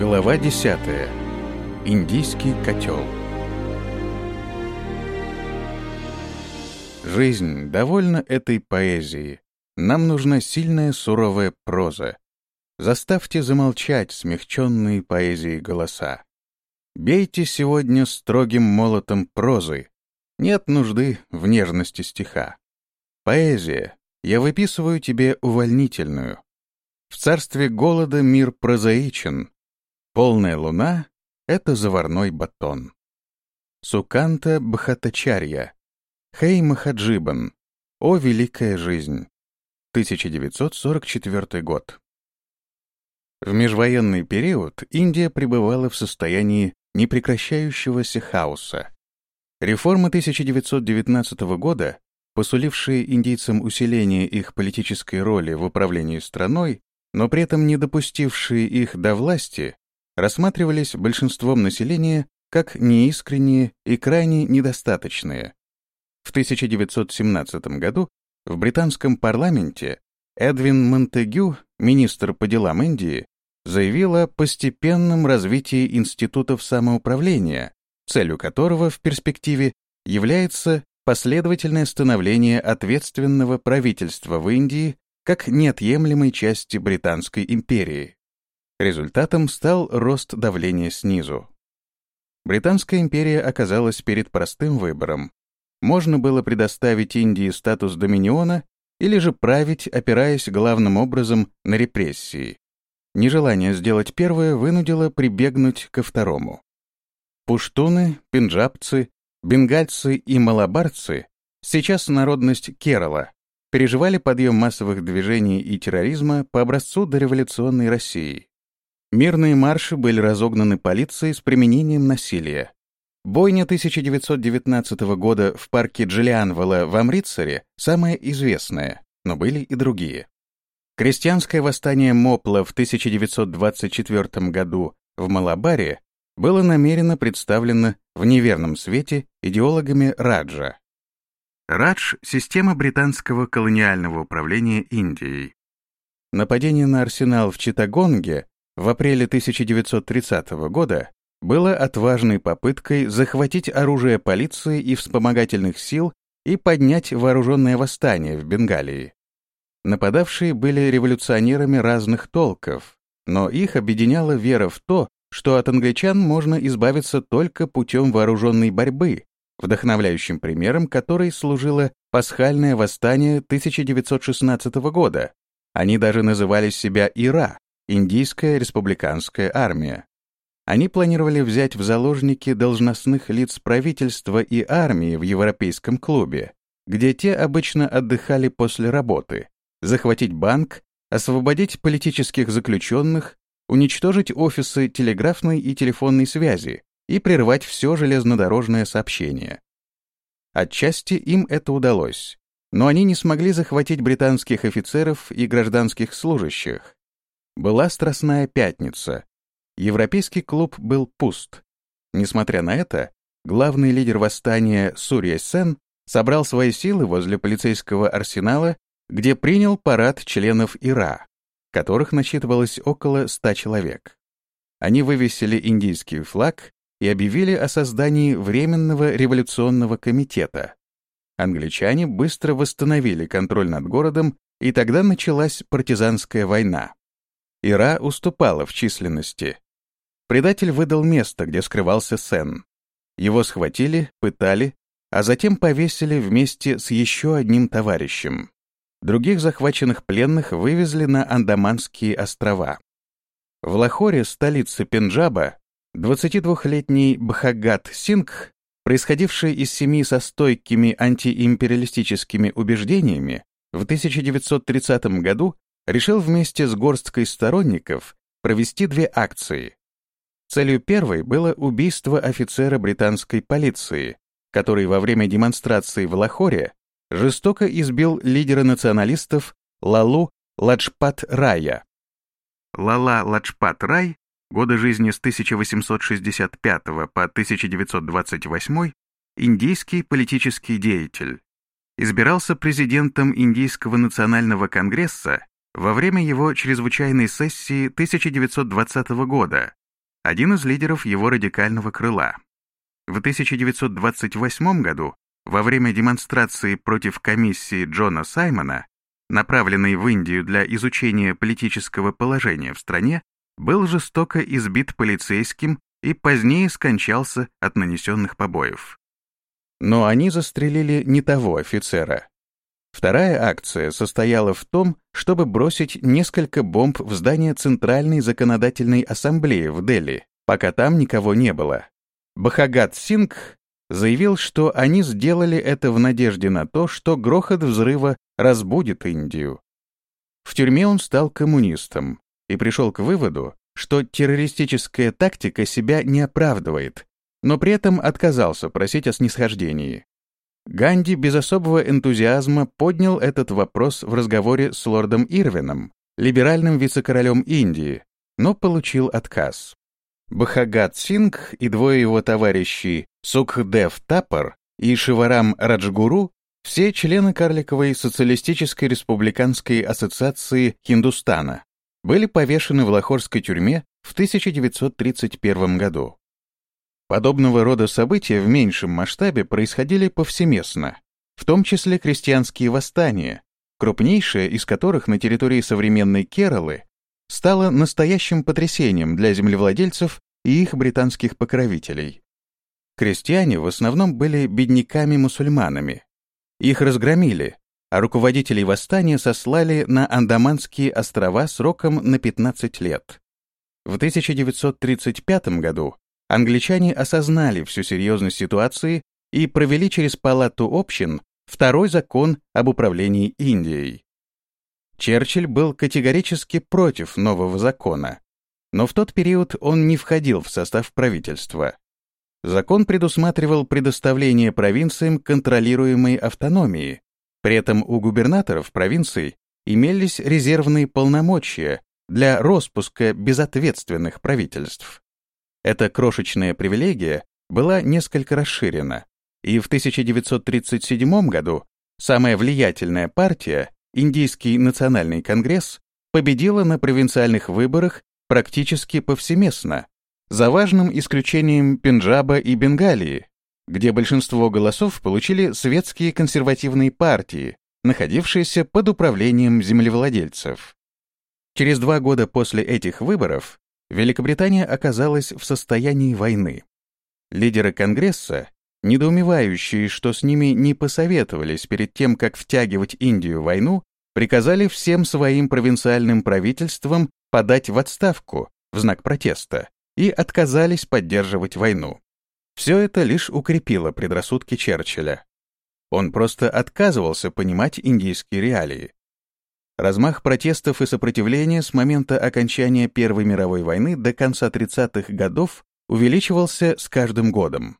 Глава 10. Индийский котел. Жизнь довольна этой поэзией. Нам нужна сильная суровая проза. Заставьте замолчать смягченные поэзией голоса. Бейте сегодня строгим молотом прозы. Нет нужды в нежности стиха. Поэзия, я выписываю тебе увольнительную. В царстве голода мир прозаичен, Полная луна — это заварной батон. Суканта Бхатачарья. Хей Махаджибан. О великая жизнь. 1944 год. В межвоенный период Индия пребывала в состоянии непрекращающегося хаоса. Реформы 1919 года, посулившие индийцам усиление их политической роли в управлении страной, но при этом не допустившие их до власти, рассматривались большинством населения как неискренние и крайне недостаточные. В 1917 году в британском парламенте Эдвин Монтегю, министр по делам Индии, заявил о постепенном развитии институтов самоуправления, целью которого в перспективе является последовательное становление ответственного правительства в Индии как неотъемлемой части Британской империи. Результатом стал рост давления снизу. Британская империя оказалась перед простым выбором. Можно было предоставить Индии статус доминиона или же править, опираясь главным образом на репрессии. Нежелание сделать первое вынудило прибегнуть ко второму. Пуштуны, пенджабцы, бенгальцы и малабарцы, сейчас народность Керала, переживали подъем массовых движений и терроризма по образцу дореволюционной России. Мирные марши были разогнаны полицией с применением насилия. Бойня 1919 года в парке Джиллианвелла в Амритсаре самая известная, но были и другие. Крестьянское восстание Мопла в 1924 году в Малабаре было намеренно представлено в неверном свете идеологами Раджа. Радж — система британского колониального управления Индией. Нападение на арсенал в Читагонге в апреле 1930 года было отважной попыткой захватить оружие полиции и вспомогательных сил и поднять вооруженное восстание в Бенгалии. Нападавшие были революционерами разных толков, но их объединяла вера в то, что от англичан можно избавиться только путем вооруженной борьбы, вдохновляющим примером которой служило пасхальное восстание 1916 года. Они даже называли себя Ира, Индийская республиканская армия. Они планировали взять в заложники должностных лиц правительства и армии в Европейском клубе, где те обычно отдыхали после работы, захватить банк, освободить политических заключенных, уничтожить офисы телеграфной и телефонной связи и прервать все железнодорожное сообщение. Отчасти им это удалось, но они не смогли захватить британских офицеров и гражданских служащих, была Страстная Пятница. Европейский клуб был пуст. Несмотря на это, главный лидер восстания Сурья Сен собрал свои силы возле полицейского арсенала, где принял парад членов ИРА, которых насчитывалось около ста человек. Они вывесили индийский флаг и объявили о создании Временного революционного комитета. Англичане быстро восстановили контроль над городом, и тогда началась партизанская война. Ира уступала в численности. Предатель выдал место, где скрывался Сен. Его схватили, пытали, а затем повесили вместе с еще одним товарищем. Других захваченных пленных вывезли на Андаманские острова. В Лахоре, столице Пенджаба, 22-летний Бхагат Сингх, происходивший из семьи со стойкими антиимпериалистическими убеждениями, в 1930 году решил вместе с горсткой сторонников провести две акции. Целью первой было убийство офицера британской полиции, который во время демонстрации в Лахоре жестоко избил лидера националистов Лалу Ладжпат Рая. Лала Ладжпат Рай, годы жизни с 1865 по 1928, индийский политический деятель. Избирался президентом Индийского национального конгресса во время его чрезвычайной сессии 1920 года один из лидеров его радикального крыла. В 1928 году, во время демонстрации против комиссии Джона Саймона, направленной в Индию для изучения политического положения в стране, был жестоко избит полицейским и позднее скончался от нанесенных побоев. Но они застрелили не того офицера. Вторая акция состояла в том, чтобы бросить несколько бомб в здание Центральной законодательной ассамблеи в Дели, пока там никого не было. Бахагат Сингх заявил, что они сделали это в надежде на то, что грохот взрыва разбудит Индию. В тюрьме он стал коммунистом и пришел к выводу, что террористическая тактика себя не оправдывает, но при этом отказался просить о снисхождении. Ганди без особого энтузиазма поднял этот вопрос в разговоре с лордом Ирвином, либеральным вице-королем Индии, но получил отказ. Бахагат Сингх и двое его товарищей Сукхдев Тапар и Шиварам Раджгуру все члены Карликовой социалистической республиканской ассоциации Хиндустана были повешены в лахорской тюрьме в 1931 году. Подобного рода события в меньшем масштабе происходили повсеместно, в том числе крестьянские восстания, крупнейшее из которых на территории современной Кералы стало настоящим потрясением для землевладельцев и их британских покровителей. Крестьяне в основном были бедняками-мусульманами. Их разгромили, а руководителей восстания сослали на Андаманские острова сроком на 15 лет. В 1935 году англичане осознали всю серьезность ситуации и провели через Палату общин второй закон об управлении Индией. Черчилль был категорически против нового закона, но в тот период он не входил в состав правительства. Закон предусматривал предоставление провинциям контролируемой автономии, при этом у губернаторов провинций имелись резервные полномочия для распуска безответственных правительств. Эта крошечная привилегия была несколько расширена, и в 1937 году самая влиятельная партия, Индийский национальный конгресс, победила на провинциальных выборах практически повсеместно, за важным исключением Пенджаба и Бенгалии, где большинство голосов получили светские консервативные партии, находившиеся под управлением землевладельцев. Через два года после этих выборов Великобритания оказалась в состоянии войны. Лидеры Конгресса, недоумевающие, что с ними не посоветовались перед тем, как втягивать Индию в войну, приказали всем своим провинциальным правительствам подать в отставку в знак протеста и отказались поддерживать войну. Все это лишь укрепило предрассудки Черчилля. Он просто отказывался понимать индийские реалии. Размах протестов и сопротивления с момента окончания Первой мировой войны до конца 30-х годов увеличивался с каждым годом.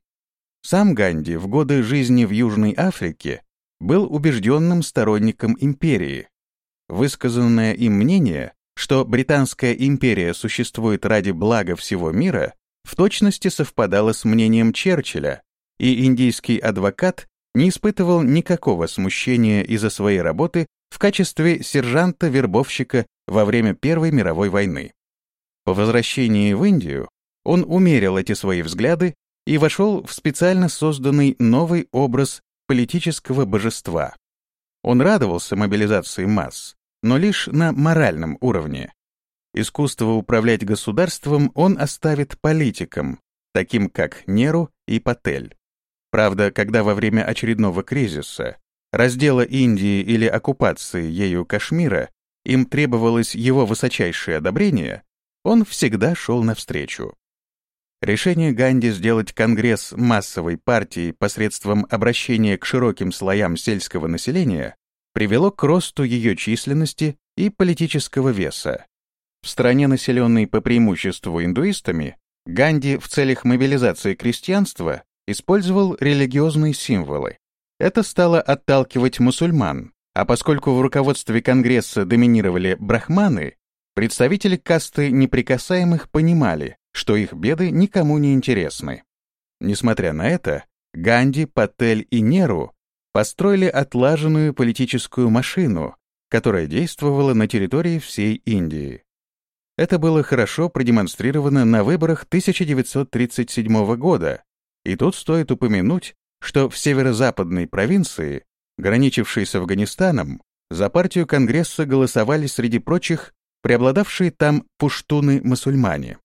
Сам Ганди в годы жизни в Южной Африке был убежденным сторонником империи. Высказанное им мнение, что Британская империя существует ради блага всего мира, в точности совпадало с мнением Черчилля, и индийский адвокат не испытывал никакого смущения из-за своей работы в качестве сержанта-вербовщика во время Первой мировой войны. По возвращении в Индию он умерил эти свои взгляды и вошел в специально созданный новый образ политического божества. Он радовался мобилизации масс, но лишь на моральном уровне. Искусство управлять государством он оставит политикам, таким как Неру и Патель. Правда, когда во время очередного кризиса раздела Индии или оккупации ею Кашмира, им требовалось его высочайшее одобрение, он всегда шел навстречу. Решение Ганди сделать Конгресс массовой партией посредством обращения к широким слоям сельского населения привело к росту ее численности и политического веса. В стране, населенной по преимуществу индуистами, Ганди в целях мобилизации крестьянства использовал религиозные символы, это стало отталкивать мусульман, а поскольку в руководстве Конгресса доминировали брахманы, представители касты неприкасаемых понимали, что их беды никому не интересны. Несмотря на это, Ганди, Патель и Неру построили отлаженную политическую машину, которая действовала на территории всей Индии. Это было хорошо продемонстрировано на выборах 1937 года, и тут стоит упомянуть, что в северо-западной провинции, граничившей с Афганистаном, за партию Конгресса голосовали среди прочих преобладавшие там пуштуны-мусульмане.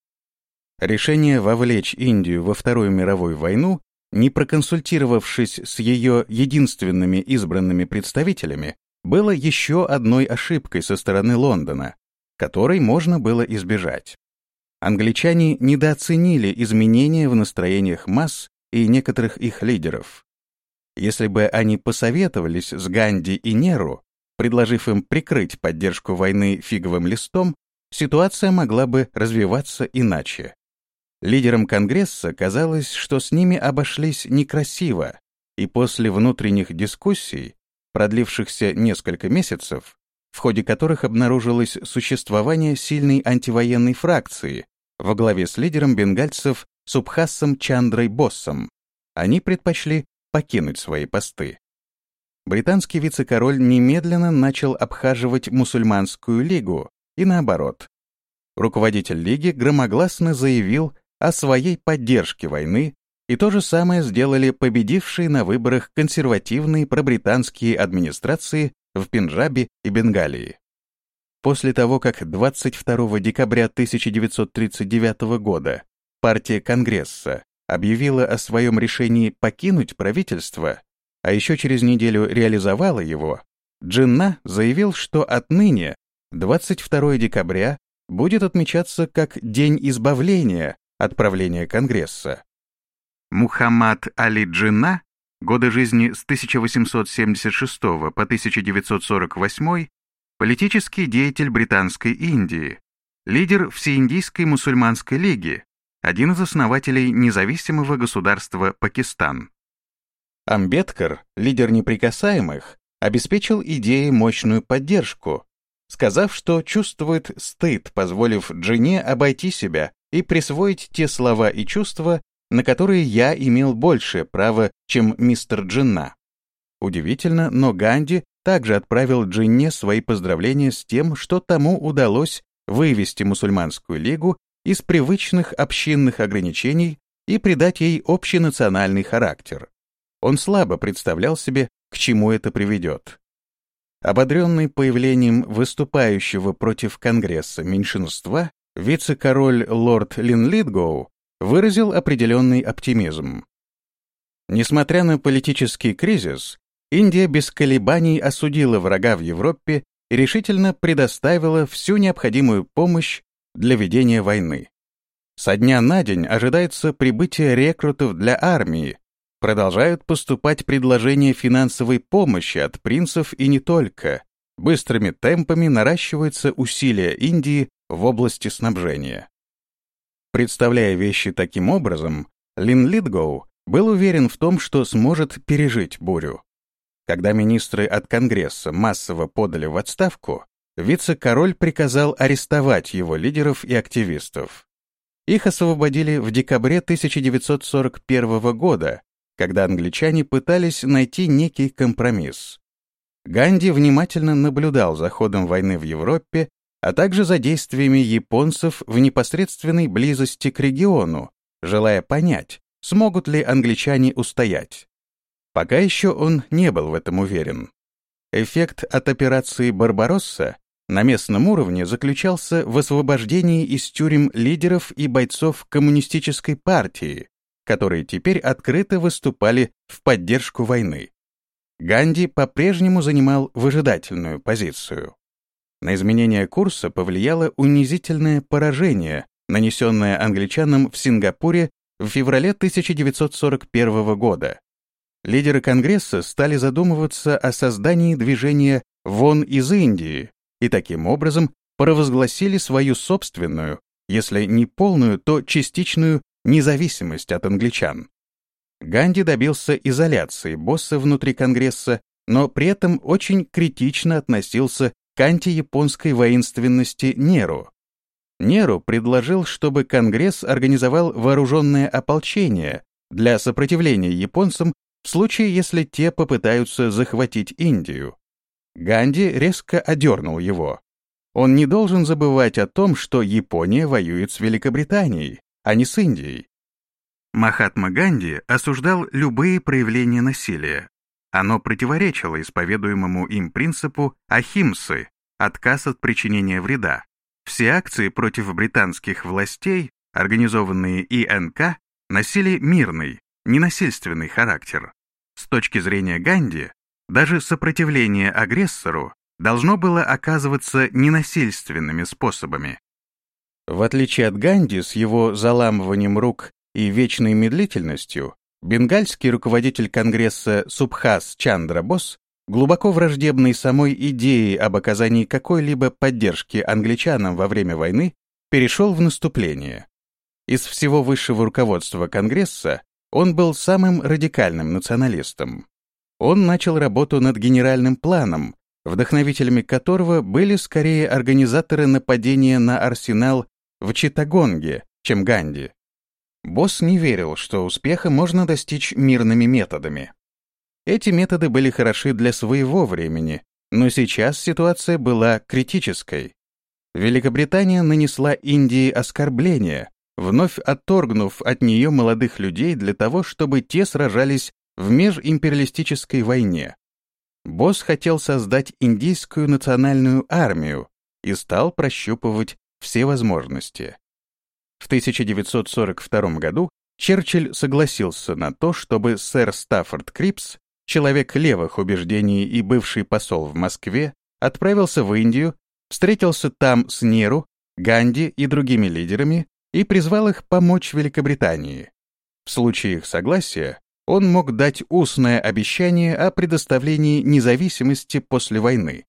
Решение вовлечь Индию во Вторую мировую войну, не проконсультировавшись с ее единственными избранными представителями, было еще одной ошибкой со стороны Лондона, которой можно было избежать. Англичане недооценили изменения в настроениях масс и некоторых их лидеров. Если бы они посоветовались с Ганди и Неру, предложив им прикрыть поддержку войны фиговым листом, ситуация могла бы развиваться иначе. Лидерам Конгресса казалось, что с ними обошлись некрасиво, и после внутренних дискуссий, продлившихся несколько месяцев, в ходе которых обнаружилось существование сильной антивоенной фракции во главе с лидером бенгальцев Субхасом Чандрой Боссом, они предпочли покинуть свои посты. Британский вице-король немедленно начал обхаживать мусульманскую лигу, и наоборот. Руководитель лиги громогласно заявил о своей поддержке войны, и то же самое сделали победившие на выборах консервативные пробританские администрации в Пенджабе и Бенгалии. После того, как 22 декабря 1939 года партия Конгресса объявила о своем решении покинуть правительство, а еще через неделю реализовала его, Джинна заявил, что отныне 22 декабря будет отмечаться как День избавления от правления Конгресса. Мухаммад Али Джинна годы жизни с 1876 по 1948, политический деятель Британской Индии, лидер Всеиндийской мусульманской лиги, один из основателей независимого государства Пакистан. Амбедкар, лидер неприкасаемых, обеспечил идее мощную поддержку, сказав, что чувствует стыд, позволив Джине обойти себя и присвоить те слова и чувства, на которые я имел большее право, чем мистер Джинна. Удивительно, но Ганди также отправил Джинне свои поздравления с тем, что тому удалось вывести мусульманскую лигу из привычных общинных ограничений и придать ей общенациональный характер. Он слабо представлял себе, к чему это приведет. Ободренный появлением выступающего против Конгресса меньшинства, вице-король лорд Линлитгоу выразил определенный оптимизм. Несмотря на политический кризис, Индия без колебаний осудила врага в Европе и решительно предоставила всю необходимую помощь для ведения войны. Со дня на день ожидается прибытие рекрутов для армии, продолжают поступать предложения финансовой помощи от принцев и не только. Быстрыми темпами наращиваются усилия Индии в области снабжения. Представляя вещи таким образом, Лин Литгоу был уверен в том, что сможет пережить бурю. Когда министры от Конгресса массово подали в отставку, вице-король приказал арестовать его лидеров и активистов. Их освободили в декабре 1941 года, когда англичане пытались найти некий компромисс. Ганди внимательно наблюдал за ходом войны в Европе а также за действиями японцев в непосредственной близости к региону, желая понять, смогут ли англичане устоять. Пока еще он не был в этом уверен. Эффект от операции «Барбаросса» на местном уровне заключался в освобождении из тюрем лидеров и бойцов коммунистической партии, которые теперь открыто выступали в поддержку войны. Ганди по-прежнему занимал выжидательную позицию. На изменение курса повлияло унизительное поражение, нанесенное англичанам в Сингапуре в феврале 1941 года. Лидеры Конгресса стали задумываться о создании движения «Вон из Индии» и таким образом провозгласили свою собственную, если не полную, то частичную независимость от англичан. Ганди добился изоляции босса внутри Конгресса, но при этом очень критично относился к антияпонской воинственности Неру. Неру предложил, чтобы Конгресс организовал вооруженное ополчение для сопротивления японцам в случае, если те попытаются захватить Индию. Ганди резко одернул его. он не должен забывать о том, что Япония воюет с Великобританией, а не с Индией. Махатма Ганди осуждал любые проявления насилия. Оно противоречило исповедуемому им принципу ахимсы – отказ от причинения вреда. Все акции против британских властей, организованные ИНК, носили мирный, ненасильственный характер. С точки зрения Ганди, даже сопротивление агрессору должно было оказываться ненасильственными способами. В отличие от Ганди с его заламыванием рук и вечной медлительностью, бенгальский руководитель Конгресса Субхас Чандра Босс, глубоко враждебный самой идее об оказании какой-либо поддержки англичанам во время войны, перешел в наступление. Из всего высшего руководства Конгресса он был самым радикальным националистом. Он начал работу над генеральным планом, вдохновителями которого были скорее организаторы нападения на арсенал в Читагонге, чем Ганди. Босс не верил, что успеха можно достичь мирными методами. Эти методы были хороши для своего времени, но сейчас ситуация была критической. Великобритания нанесла Индии оскорбление, вновь отторгнув от нее молодых людей для того, чтобы те сражались в межимпериалистической войне. Босс хотел создать индийскую национальную армию и стал прощупывать все возможности. В 1942 году Черчилль согласился на то, чтобы сэр Стаффорд Крипс, человек левых убеждений и бывший посол в Москве, отправился в Индию, встретился там с Неру, Ганди и другими лидерами и призвал их помочь Великобритании. В случае их согласия он мог дать устное обещание о предоставлении независимости после войны.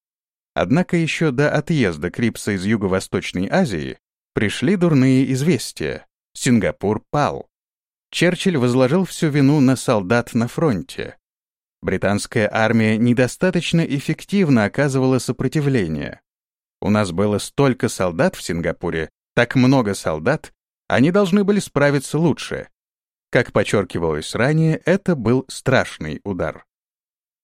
Однако еще до отъезда Крипса из Юго-Восточной Азии пришли дурные известия. Сингапур пал. Черчилль возложил всю вину на солдат на фронте. Британская армия недостаточно эффективно оказывала сопротивление. У нас было столько солдат в Сингапуре, так много солдат, они должны были справиться лучше. Как подчеркивалось ранее, это был страшный удар.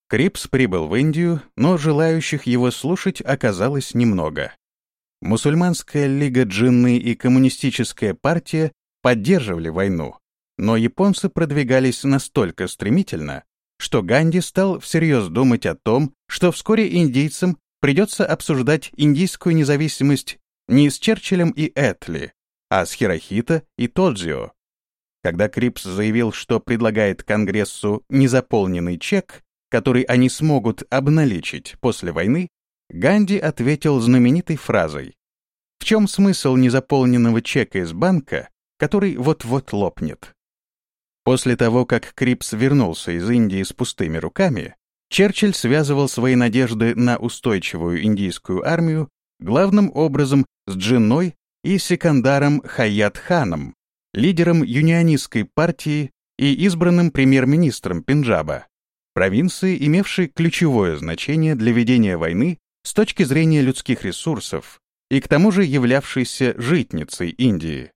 Крипс прибыл в Индию, но желающих его слушать оказалось немного. Мусульманская лига Джинны и коммунистическая партия поддерживали войну, но японцы продвигались настолько стремительно, что Ганди стал всерьез думать о том, что вскоре индийцам придется обсуждать индийскую независимость не с Черчиллем и Этли, а с Хирохито и Тодзио. Когда Крипс заявил, что предлагает Конгрессу незаполненный чек, который они смогут обналичить после войны, Ганди ответил знаменитой фразой «В чем смысл незаполненного чека из банка, который вот-вот лопнет?» После того, как Крипс вернулся из Индии с пустыми руками, Черчилль связывал свои надежды на устойчивую индийскую армию главным образом с Джинной и Секандаром Хаят-ханом, лидером юнионистской партии и избранным премьер-министром Пенджаба, провинции, имевшей ключевое значение для ведения войны с точки зрения людских ресурсов и к тому же являвшейся житницей Индии.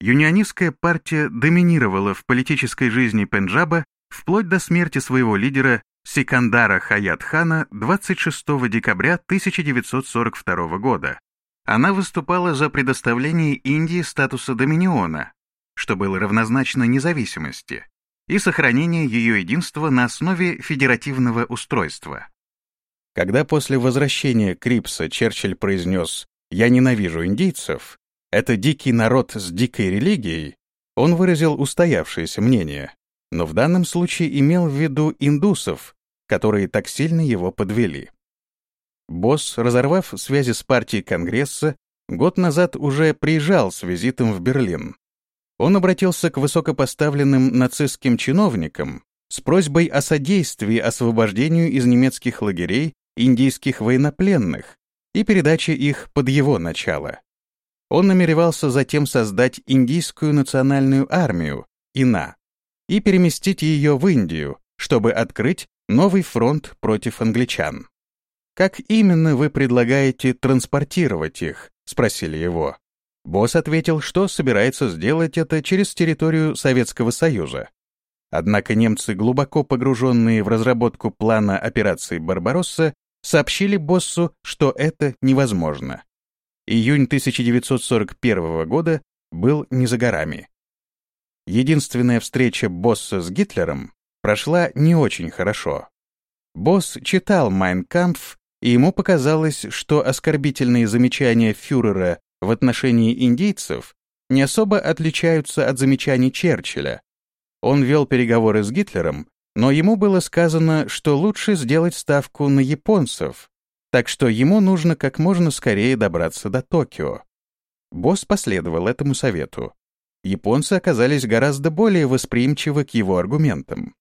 Юнионистская партия доминировала в политической жизни Пенджаба вплоть до смерти своего лидера Сикандара Хаят-хана 26 декабря 1942 года, она выступала за предоставление Индии статуса доминиона, что было равнозначно независимости, и сохранение ее единства на основе федеративного устройства. Когда после возвращения Крипса Черчилль произнес «Я ненавижу индийцев», это дикий народ с дикой религией, он выразил устоявшееся мнение, но в данном случае имел в виду индусов, которые так сильно его подвели. Босс, разорвав связи с партией Конгресса, год назад уже приезжал с визитом в Берлин. Он обратился к высокопоставленным нацистским чиновникам с просьбой о содействии освобождению из немецких лагерей индийских военнопленных и передаче их под его начало. Он намеревался затем создать индийскую национальную армию, ИНА, и переместить ее в Индию, чтобы открыть новый фронт против англичан. «Как именно вы предлагаете транспортировать их?» — спросили его. Босс ответил, что собирается сделать это через территорию Советского Союза. Однако немцы, глубоко погруженные в разработку плана операции «Барбаросса», сообщили боссу, что это невозможно. Июнь 1941 года был не за горами. Единственная встреча босса с Гитлером прошла не очень хорошо. Босс читал «Майн Кампф», и ему показалось, что оскорбительные замечания фюрера в отношении индейцев не особо отличаются от замечаний Черчилля. Он вел переговоры с Гитлером, но ему было сказано, что лучше сделать ставку на японцев, так что ему нужно как можно скорее добраться до Токио. Босс последовал этому совету. Японцы оказались гораздо более восприимчивы к его аргументам.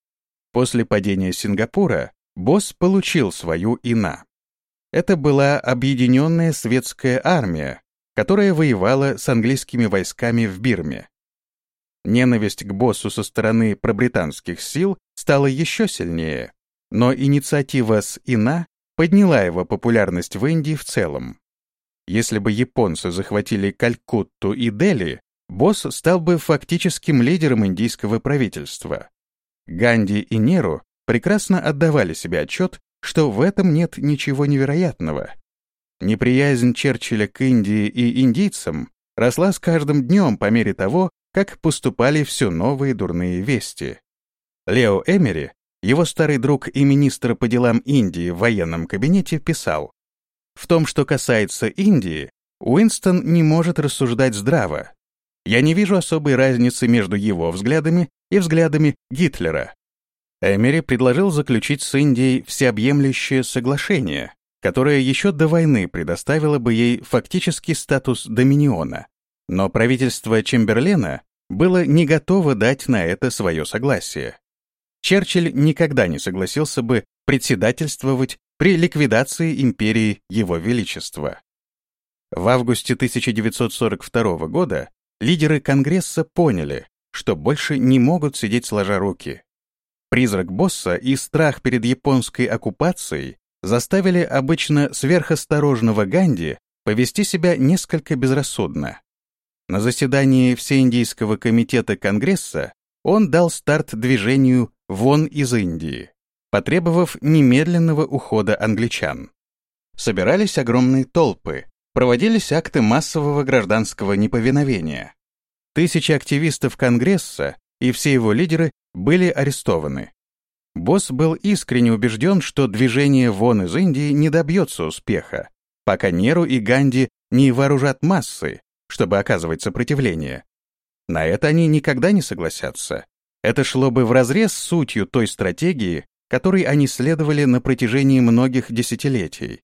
После падения Сингапура босс получил свою ИНА. Это была объединенная светская армия, которая воевала с английскими войсками в Бирме. Ненависть к боссу со стороны пробританских сил стала еще сильнее, но инициатива с ИНА подняла его популярность в Индии в целом. Если бы японцы захватили Калькутту и Дели, босс стал бы фактическим лидером индийского правительства. Ганди и Неру прекрасно отдавали себе отчет, что в этом нет ничего невероятного. Неприязнь Черчилля к Индии и индийцам росла с каждым днем по мере того, как поступали все новые дурные вести. Лео Эмери его старый друг и министр по делам Индии в военном кабинете писал, «В том, что касается Индии, Уинстон не может рассуждать здраво. Я не вижу особой разницы между его взглядами и взглядами Гитлера». Эмери предложил заключить с Индией всеобъемлющее соглашение, которое еще до войны предоставило бы ей фактический статус доминиона. Но правительство Чемберлена было не готово дать на это свое согласие. Черчилль никогда не согласился бы председательствовать при ликвидации империи Его Величества. В августе 1942 года лидеры Конгресса поняли, что больше не могут сидеть сложа руки. Призрак босса и страх перед японской оккупацией заставили обычно сверхосторожного Ганди повести себя несколько безрассудно. На заседании Всеиндийского комитета Конгресса он дал старт движению «Вон из Индии», потребовав немедленного ухода англичан. Собирались огромные толпы, проводились акты массового гражданского неповиновения. Тысячи активистов Конгресса и все его лидеры были арестованы. Босс был искренне убежден, что движение «Вон из Индии» не добьется успеха, пока Неру и Ганди не вооружат массы, чтобы оказывать сопротивление. На это они никогда не согласятся. Это шло бы вразрез с сутью той стратегии, которой они следовали на протяжении многих десятилетий.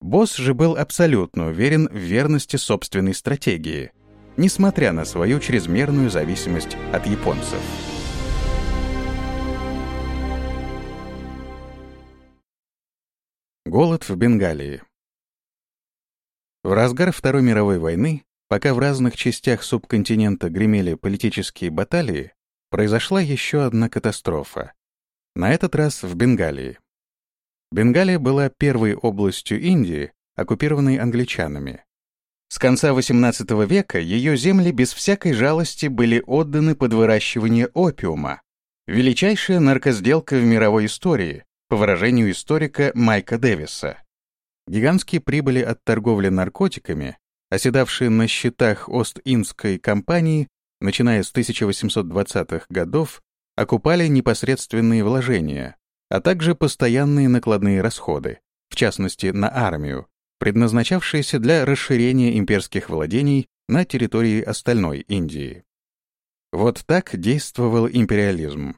Босс же был абсолютно уверен в верности собственной стратегии, несмотря на свою чрезмерную зависимость от японцев. Голод в Бенгалии В разгар Второй мировой войны, пока в разных частях субконтинента гремели политические баталии, произошла еще одна катастрофа. На этот раз в Бенгалии. Бенгалия была первой областью Индии, оккупированной англичанами. С конца XVIII века ее земли без всякой жалости были отданы под выращивание опиума, величайшая наркосделка в мировой истории, по выражению историка Майка Дэвиса. Гигантские прибыли от торговли наркотиками, оседавшие на счетах Ост-Индской компании, начиная с 1820-х годов, окупали непосредственные вложения, а также постоянные накладные расходы, в частности на армию, предназначавшиеся для расширения имперских владений на территории остальной Индии. Вот так действовал империализм.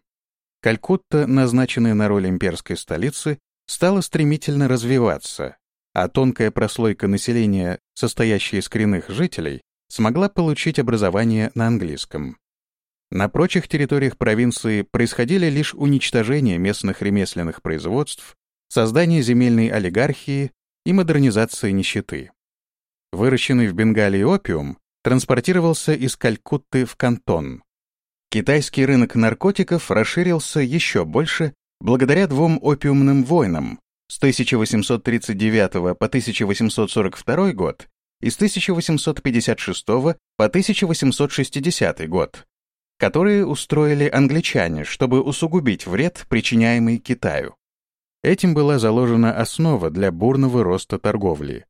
Калькутта, назначенная на роль имперской столицы, стала стремительно развиваться, а тонкая прослойка населения, состоящая из коренных жителей, смогла получить образование на английском. На прочих территориях провинции происходили лишь уничтожение местных ремесленных производств, создание земельной олигархии и модернизация нищеты. Выращенный в Бенгалии опиум транспортировался из Калькутты в Кантон. Китайский рынок наркотиков расширился еще больше благодаря двум опиумным войнам с 1839 по 1842 год и с 1856 по 1860 год, которые устроили англичане, чтобы усугубить вред, причиняемый Китаю. Этим была заложена основа для бурного роста торговли.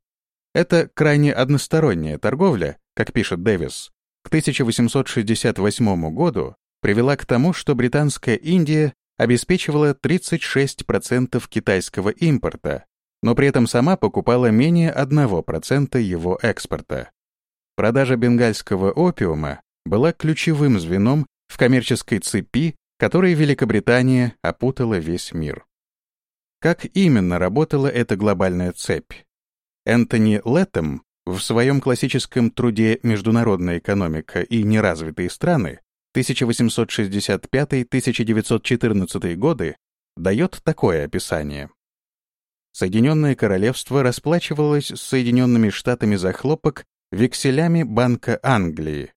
Это крайне односторонняя торговля, как пишет Дэвис, к 1868 году привела к тому, что британская Индия обеспечивала 36% китайского импорта, но при этом сама покупала менее 1% его экспорта. Продажа бенгальского опиума была ключевым звеном в коммерческой цепи, которой Великобритания опутала весь мир. Как именно работала эта глобальная цепь? Энтони Леттем в своем классическом труде «Международная экономика и неразвитые страны» 1865-1914 годы дает такое описание. Соединенное Королевство расплачивалось с Соединенными Штатами за хлопок векселями Банка Англии.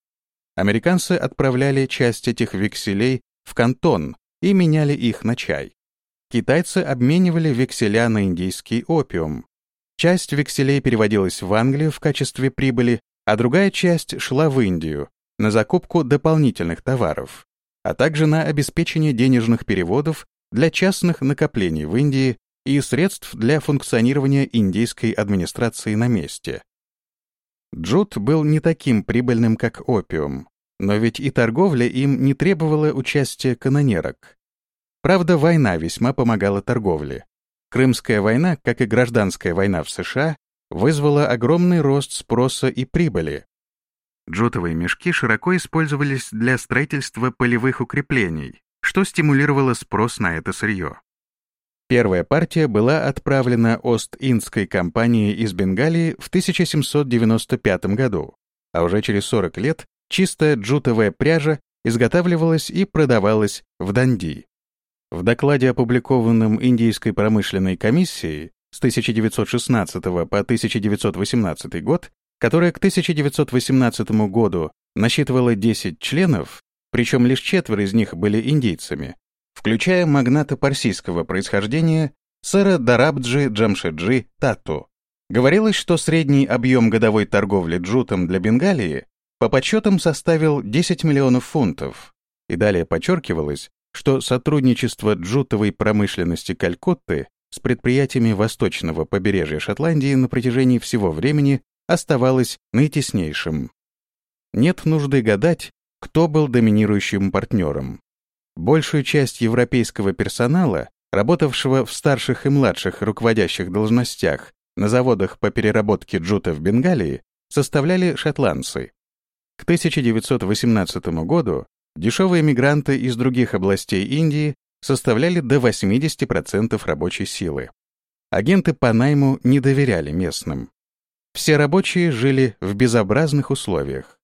Американцы отправляли часть этих векселей в кантон и меняли их на чай. Китайцы обменивали векселя на индийский опиум. Часть векселей переводилась в Англию в качестве прибыли, а другая часть шла в Индию на закупку дополнительных товаров, а также на обеспечение денежных переводов для частных накоплений в Индии и средств для функционирования индийской администрации на месте. Джут был не таким прибыльным, как опиум, но ведь и торговля им не требовала участия канонерок. Правда, война весьма помогала торговле. Крымская война, как и гражданская война в США, вызвала огромный рост спроса и прибыли. Джутовые мешки широко использовались для строительства полевых укреплений, что стимулировало спрос на это сырье. Первая партия была отправлена Ост-Индской компанией из Бенгалии в 1795 году, а уже через 40 лет чистая джутовая пряжа изготавливалась и продавалась в Данди. В докладе, опубликованном Индийской промышленной комиссией с 1916 по 1918 год, которая к 1918 году насчитывала 10 членов, причем лишь четверо из них были индийцами, включая магната парсийского происхождения сэра Дарабджи Джамшеджи Тату. Говорилось, что средний объем годовой торговли джутом для Бенгалии по подсчетам составил 10 миллионов фунтов, и далее подчеркивалось, что сотрудничество джутовой промышленности Калькутты с предприятиями восточного побережья Шотландии на протяжении всего времени оставалось наитеснейшим. Нет нужды гадать, кто был доминирующим партнером. Большую часть европейского персонала, работавшего в старших и младших руководящих должностях на заводах по переработке джута в Бенгалии, составляли шотландцы. К 1918 году Дешевые мигранты из других областей Индии составляли до 80% рабочей силы. Агенты по найму не доверяли местным. Все рабочие жили в безобразных условиях.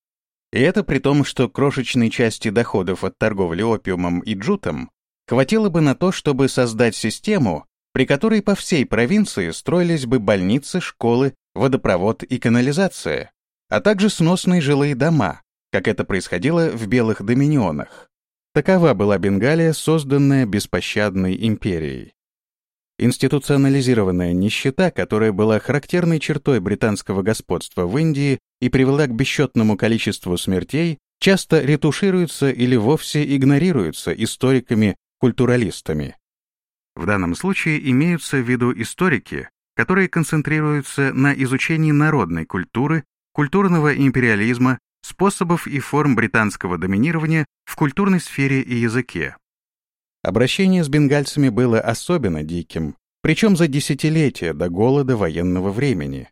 И это при том, что крошечной части доходов от торговли опиумом и джутом хватило бы на то, чтобы создать систему, при которой по всей провинции строились бы больницы, школы, водопровод и канализация, а также сносные жилые дома, как это происходило в Белых Доминионах. Такова была Бенгалия, созданная беспощадной империей. Институционализированная нищета, которая была характерной чертой британского господства в Индии и привела к бесчетному количеству смертей, часто ретушируется или вовсе игнорируется историками-культуралистами. В данном случае имеются в виду историки, которые концентрируются на изучении народной культуры, культурного империализма, способов и форм британского доминирования в культурной сфере и языке. Обращение с бенгальцами было особенно диким, причем за десятилетия до голода военного времени.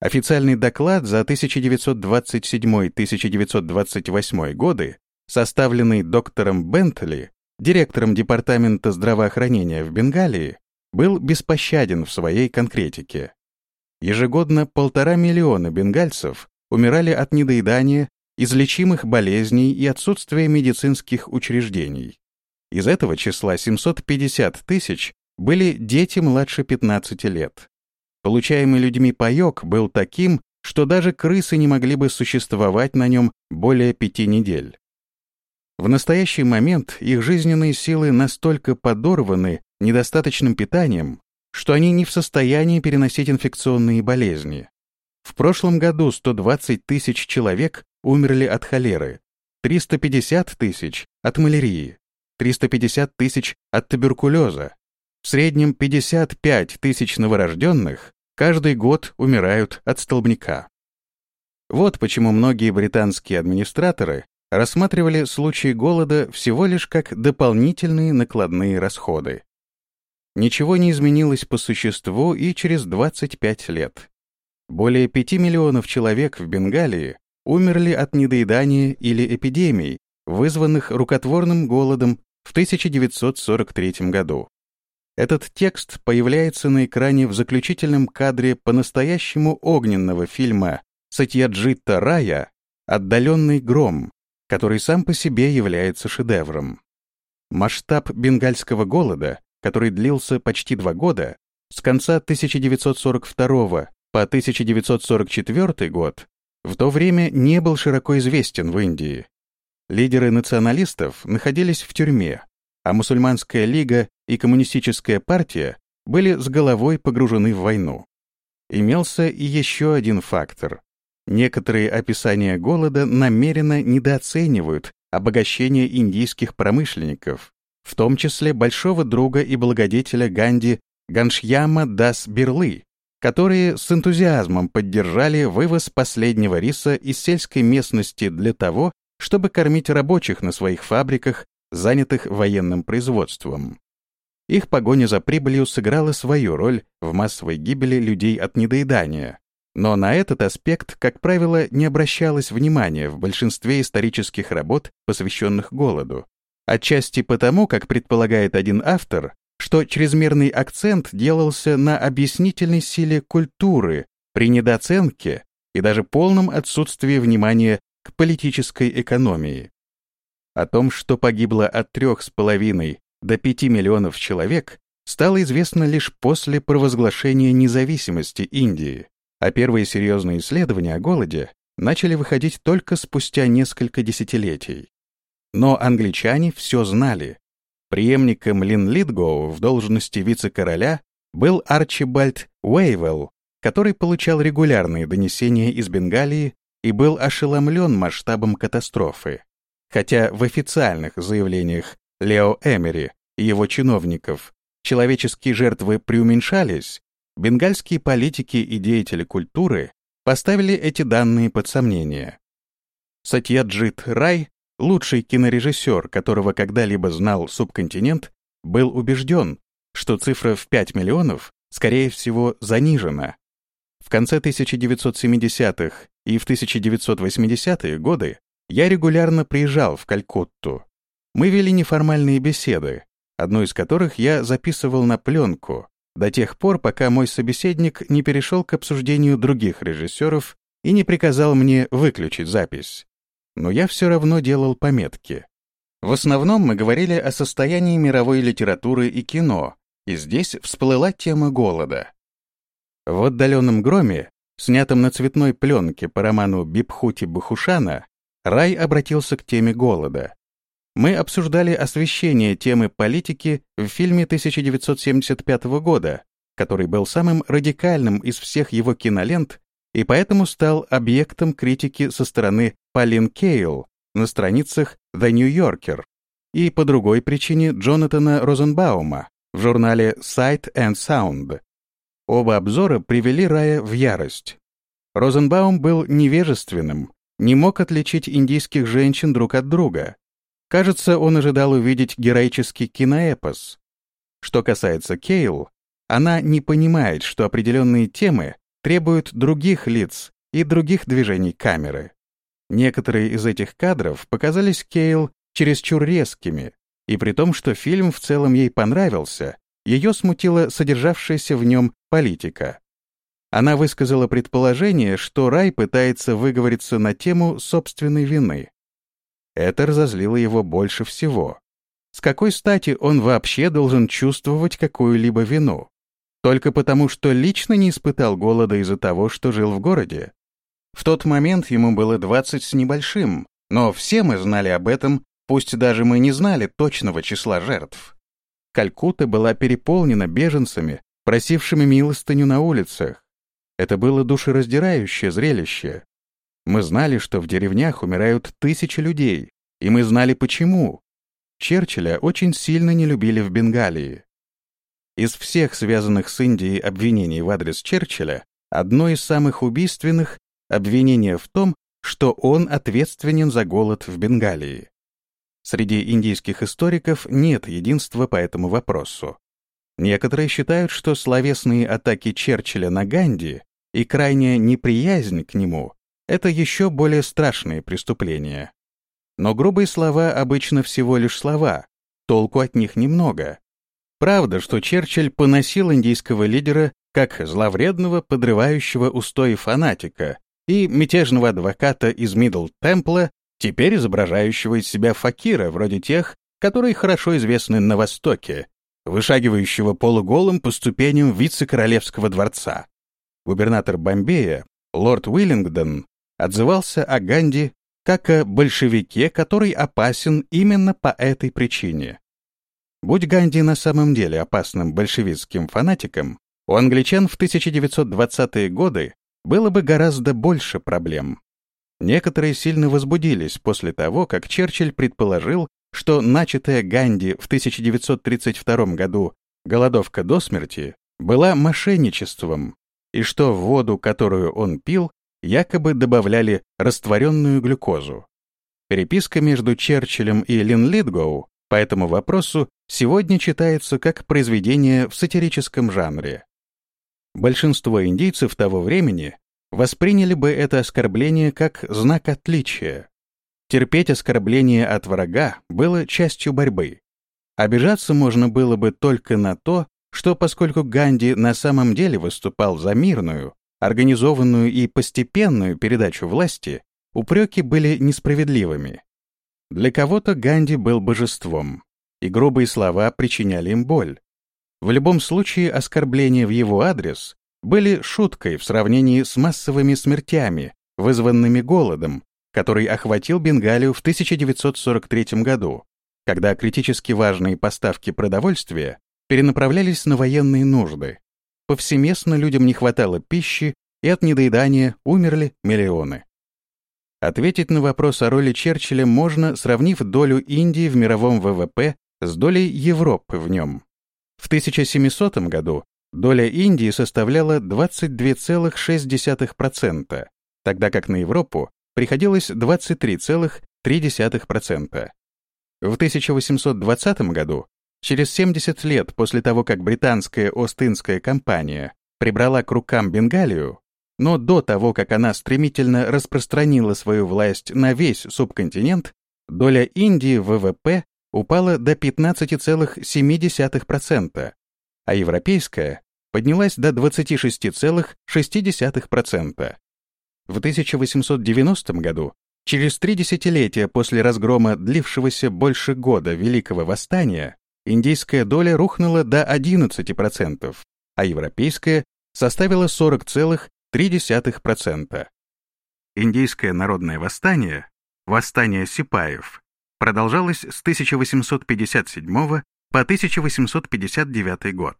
Официальный доклад за 1927-1928 годы, составленный доктором Бентли, директором Департамента здравоохранения в Бенгалии, был беспощаден в своей конкретике. Ежегодно полтора миллиона бенгальцев умирали от недоедания, излечимых болезней и отсутствия медицинских учреждений. Из этого числа 750 тысяч были дети младше 15 лет. Получаемый людьми паёк был таким, что даже крысы не могли бы существовать на нем более пяти недель. В настоящий момент их жизненные силы настолько подорваны недостаточным питанием, что они не в состоянии переносить инфекционные болезни. В прошлом году 120 тысяч человек умерли от холеры, 350 тысяч от малярии, 350 тысяч от туберкулеза. в среднем 55 тысяч новорожденных каждый год умирают от столбняка. Вот почему многие британские администраторы рассматривали случаи голода всего лишь как дополнительные накладные расходы. Ничего не изменилось по существу и через 25 лет. Более 5 миллионов человек в Бенгалии умерли от недоедания или эпидемий, вызванных рукотворным голодом в 1943 году. Этот текст появляется на экране в заключительном кадре по-настоящему огненного фильма Сатьяджита Рая «Отдаленный гром», который сам по себе является шедевром. Масштаб бенгальского голода, который длился почти два года, с конца 1942 по 1944 год, в то время не был широко известен в Индии. Лидеры националистов находились в тюрьме, а мусульманская лига и коммунистическая партия были с головой погружены в войну. Имелся и еще один фактор. Некоторые описания голода намеренно недооценивают обогащение индийских промышленников, в том числе большого друга и благодетеля Ганди Ганшьяма Дас Бирлы, которые с энтузиазмом поддержали вывоз последнего риса из сельской местности для того, чтобы кормить рабочих на своих фабриках занятых военным производством. Их погоня за прибылью сыграла свою роль в массовой гибели людей от недоедания, но на этот аспект, как правило, не обращалось внимания в большинстве исторических работ, посвященных голоду. Отчасти потому, как предполагает один автор, что чрезмерный акцент делался на объяснительной силе культуры при недооценке и даже полном отсутствии внимания к политической экономии. О том, что погибло от трех с половиной до пяти миллионов человек, стало известно лишь после провозглашения независимости Индии, а первые серьезные исследования о голоде начали выходить только спустя несколько десятилетий. Но англичане все знали. Преемником Лин Литгоу в должности вице-короля был Арчибальд Уэйвелл, который получал регулярные донесения из Бенгалии и был ошеломлен масштабом катастрофы. Хотя в официальных заявлениях Лео Эмери и его чиновников человеческие жертвы преуменьшались, бенгальские политики и деятели культуры поставили эти данные под сомнение. Сатьяджит Рай, лучший кинорежиссер, которого когда-либо знал субконтинент, был убежден, что цифра в 5 миллионов, скорее всего, занижена. В конце 1970-х и в 1980-е годы я регулярно приезжал в Калькутту. Мы вели неформальные беседы, одну из которых я записывал на пленку, до тех пор, пока мой собеседник не перешел к обсуждению других режиссеров и не приказал мне выключить запись. Но я все равно делал пометки. В основном мы говорили о состоянии мировой литературы и кино, и здесь всплыла тема голода. В «Отдаленном громе», снятом на цветной пленке по роману Бибхути Бахушана, Рай обратился к теме голода. Мы обсуждали освещение темы политики в фильме 1975 года, который был самым радикальным из всех его кинолент и поэтому стал объектом критики со стороны Полин Кейл на страницах The New Yorker и по другой причине Джонатана Розенбаума в журнале Sight and Sound. Оба обзора привели Рая в ярость. Розенбаум был невежественным, не мог отличить индийских женщин друг от друга. Кажется, он ожидал увидеть героический киноэпос. Что касается Кейл, она не понимает, что определенные темы требуют других лиц и других движений камеры. Некоторые из этих кадров показались Кейл чересчур резкими, и при том, что фильм в целом ей понравился, ее смутила содержавшаяся в нем политика. Она высказала предположение, что Рай пытается выговориться на тему собственной вины. Это разозлило его больше всего. С какой стати он вообще должен чувствовать какую-либо вину? Только потому, что лично не испытал голода из-за того, что жил в городе? В тот момент ему было 20 с небольшим, но все мы знали об этом, пусть даже мы не знали точного числа жертв. Калькутта была переполнена беженцами, просившими милостыню на улицах. Это было душераздирающее зрелище. Мы знали, что в деревнях умирают тысячи людей, и мы знали почему. Черчилля очень сильно не любили в Бенгалии. Из всех связанных с Индией обвинений в адрес Черчилля, одно из самых убийственных — обвинение в том, что он ответственен за голод в Бенгалии. Среди индийских историков нет единства по этому вопросу. Некоторые считают, что словесные атаки Черчилля на Ганди и крайняя неприязнь к нему — это еще более страшные преступления. Но грубые слова обычно всего лишь слова, толку от них немного. Правда, что Черчилль поносил индийского лидера как зловредного, подрывающего устои фанатика и мятежного адвоката из Мидл Темпла, теперь изображающего из себя факира, вроде тех, которые хорошо известны на Востоке, вышагивающего полуголым по ступеням вице-королевского дворца. Губернатор Бомбея, лорд Уиллингдон, отзывался о Ганди как о большевике, который опасен именно по этой причине. Будь Ганди на самом деле опасным большевистским фанатиком, у англичан в 1920-е годы было бы гораздо больше проблем. Некоторые сильно возбудились после того, как Черчилль предположил, что начатая Ганди в 1932 году голодовка до смерти была мошенничеством, и что в воду, которую он пил, якобы добавляли растворенную глюкозу. Переписка между Черчиллем и Лин Литгоу по этому вопросу сегодня читается как произведение в сатирическом жанре. Большинство индейцев того времени восприняли бы это оскорбление как знак отличия. Терпеть оскорбление от врага было частью борьбы. Обижаться можно было бы только на то, что поскольку Ганди на самом деле выступал за мирную, организованную и постепенную передачу власти, упреки были несправедливыми. Для кого-то Ганди был божеством, и грубые слова причиняли им боль. В любом случае оскорбления в его адрес были шуткой в сравнении с массовыми смертями, вызванными голодом, который охватил Бенгалию в 1943 году, когда критически важные поставки продовольствия перенаправлялись на военные нужды. Повсеместно людям не хватало пищи, и от недоедания умерли миллионы. Ответить на вопрос о роли Черчилля можно, сравнив долю Индии в мировом ВВП с долей Европы в нем. В 1700 году доля Индии составляла 22,6%, тогда как на Европу приходилось 23,3%. В 1820 году, через 70 лет после того, как британская Ост-Индская компания прибрала к рукам Бенгалию, но до того, как она стремительно распространила свою власть на весь субконтинент, доля Индии в ВВП упала до 15,7%, а европейская поднялась до 26,6%. В 1890 году, через три десятилетия после разгрома длившегося больше года Великого Восстания, индийская доля рухнула до 11%, а европейская составила 40,3%. Индийское народное восстание, восстание сипаев, продолжалось с 1857 по 1859 год.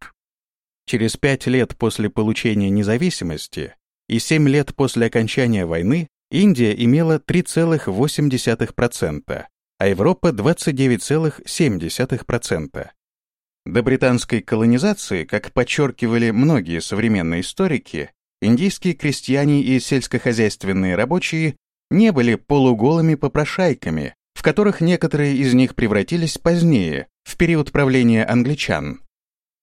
Через пять лет после получения независимости и 7 лет после окончания войны Индия имела 3,8%, а Европа 29,7%. До британской колонизации, как подчеркивали многие современные историки, индийские крестьяне и сельскохозяйственные рабочие не были полуголыми попрошайками, которых некоторые из них превратились позднее, в период правления англичан.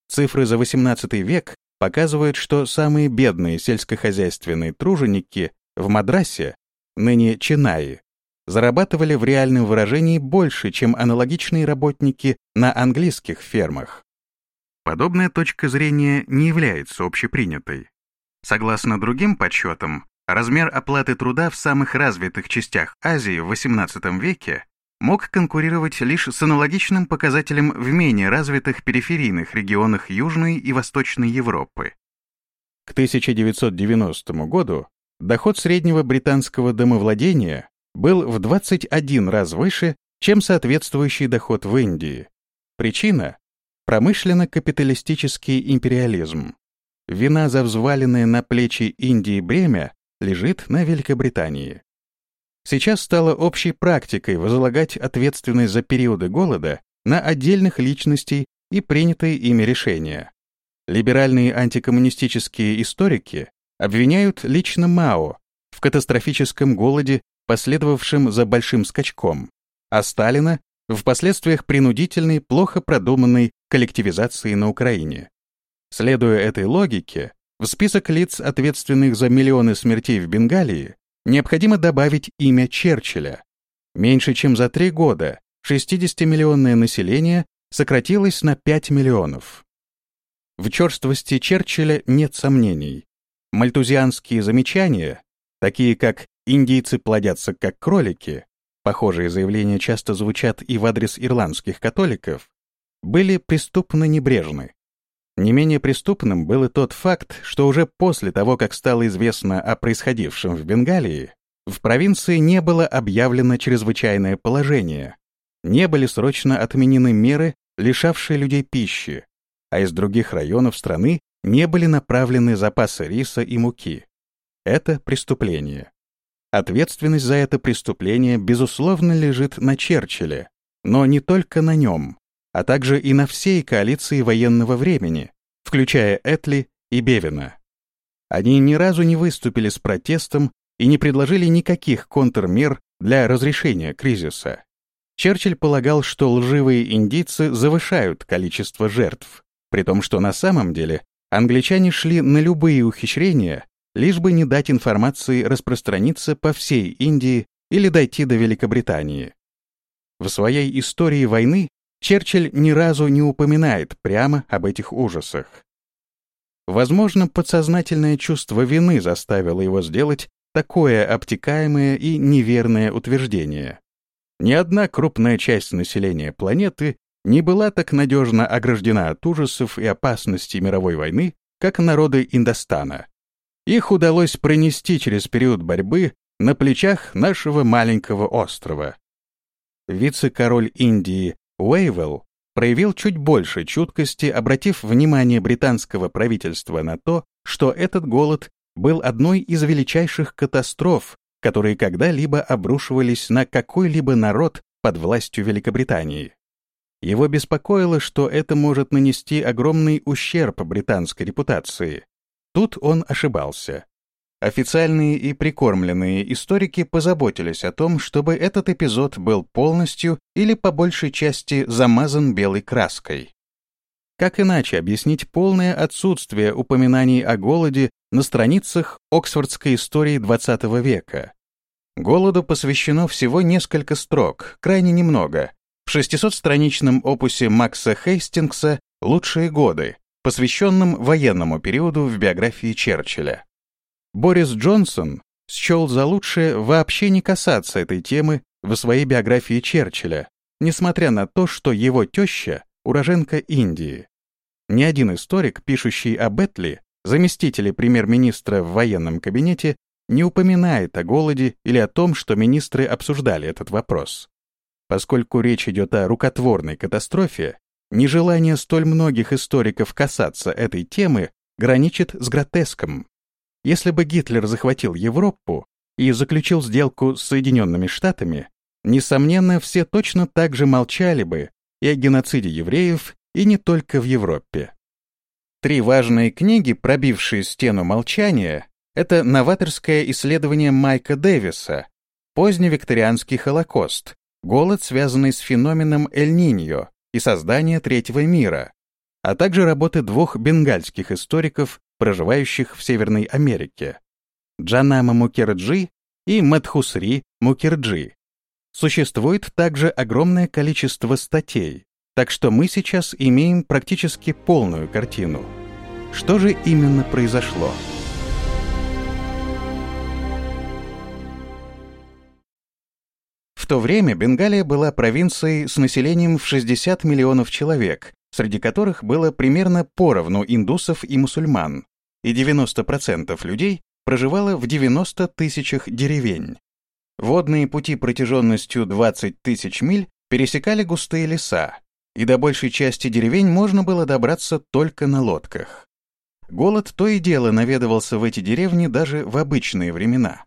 Цифры за XVIII век показывают, что самые бедные сельскохозяйственные труженики в Мадрасе, ныне Ченайи, зарабатывали в реальном выражении больше, чем аналогичные работники на английских фермах. Подобная точка зрения не является общепринятой. Согласно другим подсчетам, размер оплаты труда в самых развитых частях Азии в XVIII веке мог конкурировать лишь с аналогичным показателем в менее развитых периферийных регионах Южной и Восточной Европы. К 1990 году доход среднего британского домовладения был в 21 раз выше, чем соответствующий доход в Индии. Причина — промышленно-капиталистический империализм. Вина за взваленное на плечи Индии бремя лежит на Великобритании. Сейчас стало общей практикой возлагать ответственность за периоды голода на отдельных личностей и принятые ими решения, Либеральные антикоммунистические историки обвиняют лично Мао в катастрофическом голоде, последовавшем за большим скачком, а Сталина в последствиях принудительной, плохо продуманной коллективизации на Украине. Следуя этой логике, в список лиц, ответственных за миллионы смертей в Бенгалии, необходимо добавить имя Черчилля. Меньше чем за три года 60-миллионное население сократилось на 5 миллионов. В черствости Черчилля нет сомнений. Мальтузианские замечания, такие как «индийцы плодятся как кролики», похожие заявления часто звучат и в адрес ирландских католиков, были преступно небрежны. Не менее преступным был и тот факт, что уже после того, как стало известно о происходившем в Бенгалии, в провинции не было объявлено чрезвычайное положение, не были срочно отменены меры, лишавшие людей пищи, а из других районов страны не были направлены запасы риса и муки. Это преступление. Ответственность за это преступление, безусловно, лежит на Черчилле, но не только на нем, а также и на всей коалиции военного времени, включая Этли и Бевина. Они ни разу не выступили с протестом и не предложили никаких контрмер для разрешения кризиса. Черчилль полагал, что лживые индийцы завышают количество жертв, при том, что на самом деле англичане шли на любые ухищрения, лишь бы не дать информации распространиться по всей Индии или дойти до Великобритании. В своей истории войны Черчилль ни разу не упоминает прямо об этих ужасах. Возможно, подсознательное чувство вины заставило его сделать такое обтекаемое и неверное утверждение. Ни одна крупная часть населения планеты не была так надежно ограждена от ужасов и опасностей мировой войны, как народы Индостана. Их удалось пронести через период борьбы на плечах нашего маленького острова. Вице-король Индии Уэйвелл проявил чуть больше чуткости, обратив внимание британского правительства на то, что этот голод был одной из величайших катастроф, которые когда-либо обрушивались на какой-либо народ под властью Великобритании. Его беспокоило, что это может нанести огромный ущерб британской репутации. Тут он ошибался. Официальные и прикормленные историки позаботились о том, чтобы этот эпизод был полностью или по большей части замазан белой краской. Как иначе объяснить полное отсутствие упоминаний о голоде на страницах Оксфордской истории XX века? Голоду посвящено всего несколько строк, крайне немного, в 600-страничном опусе Макса Хейстингса «Лучшие годы», посвященном военному периоду в биографии Черчилля. Борис Джонсон счел за лучшее вообще не касаться этой темы в своей биографии Черчилля, несмотря на то, что его теща — уроженка Индии. Ни один историк, пишущий об Этли, заместителе премьер-министра в военном кабинете, не упоминает о голоде или о том, что министры обсуждали этот вопрос. Поскольку речь идет о рукотворной катастрофе, нежелание столь многих историков касаться этой темы граничит с гротеском. Если бы Гитлер захватил Европу и заключил сделку с Соединенными Штатами, несомненно, все точно так же молчали бы и о геноциде евреев, и не только в Европе. Три важные книги, пробившие стену молчания, это новаторское исследование Майка Дэвиса «Поздневикторианский Холокост», голод, связанный с феноменом Эль-Ниньо и создание Третьего мира, а также работы двух бенгальских историков, проживающих в Северной Америке, Джанама Мукерджи и Мадхусри Мукерджи. Существует также огромное количество статей, так что мы сейчас имеем практически полную картину. Что же именно произошло? то время Бенгалия была провинцией с населением в 60 миллионов человек, среди которых было примерно поровну индусов и мусульман, и 90% людей проживало в 90 тысячах деревень. Водные пути протяженностью 20 тысяч миль пересекали густые леса, и до большей части деревень можно было добраться только на лодках. Голод то и дело наведывался в эти деревни даже в обычные времена.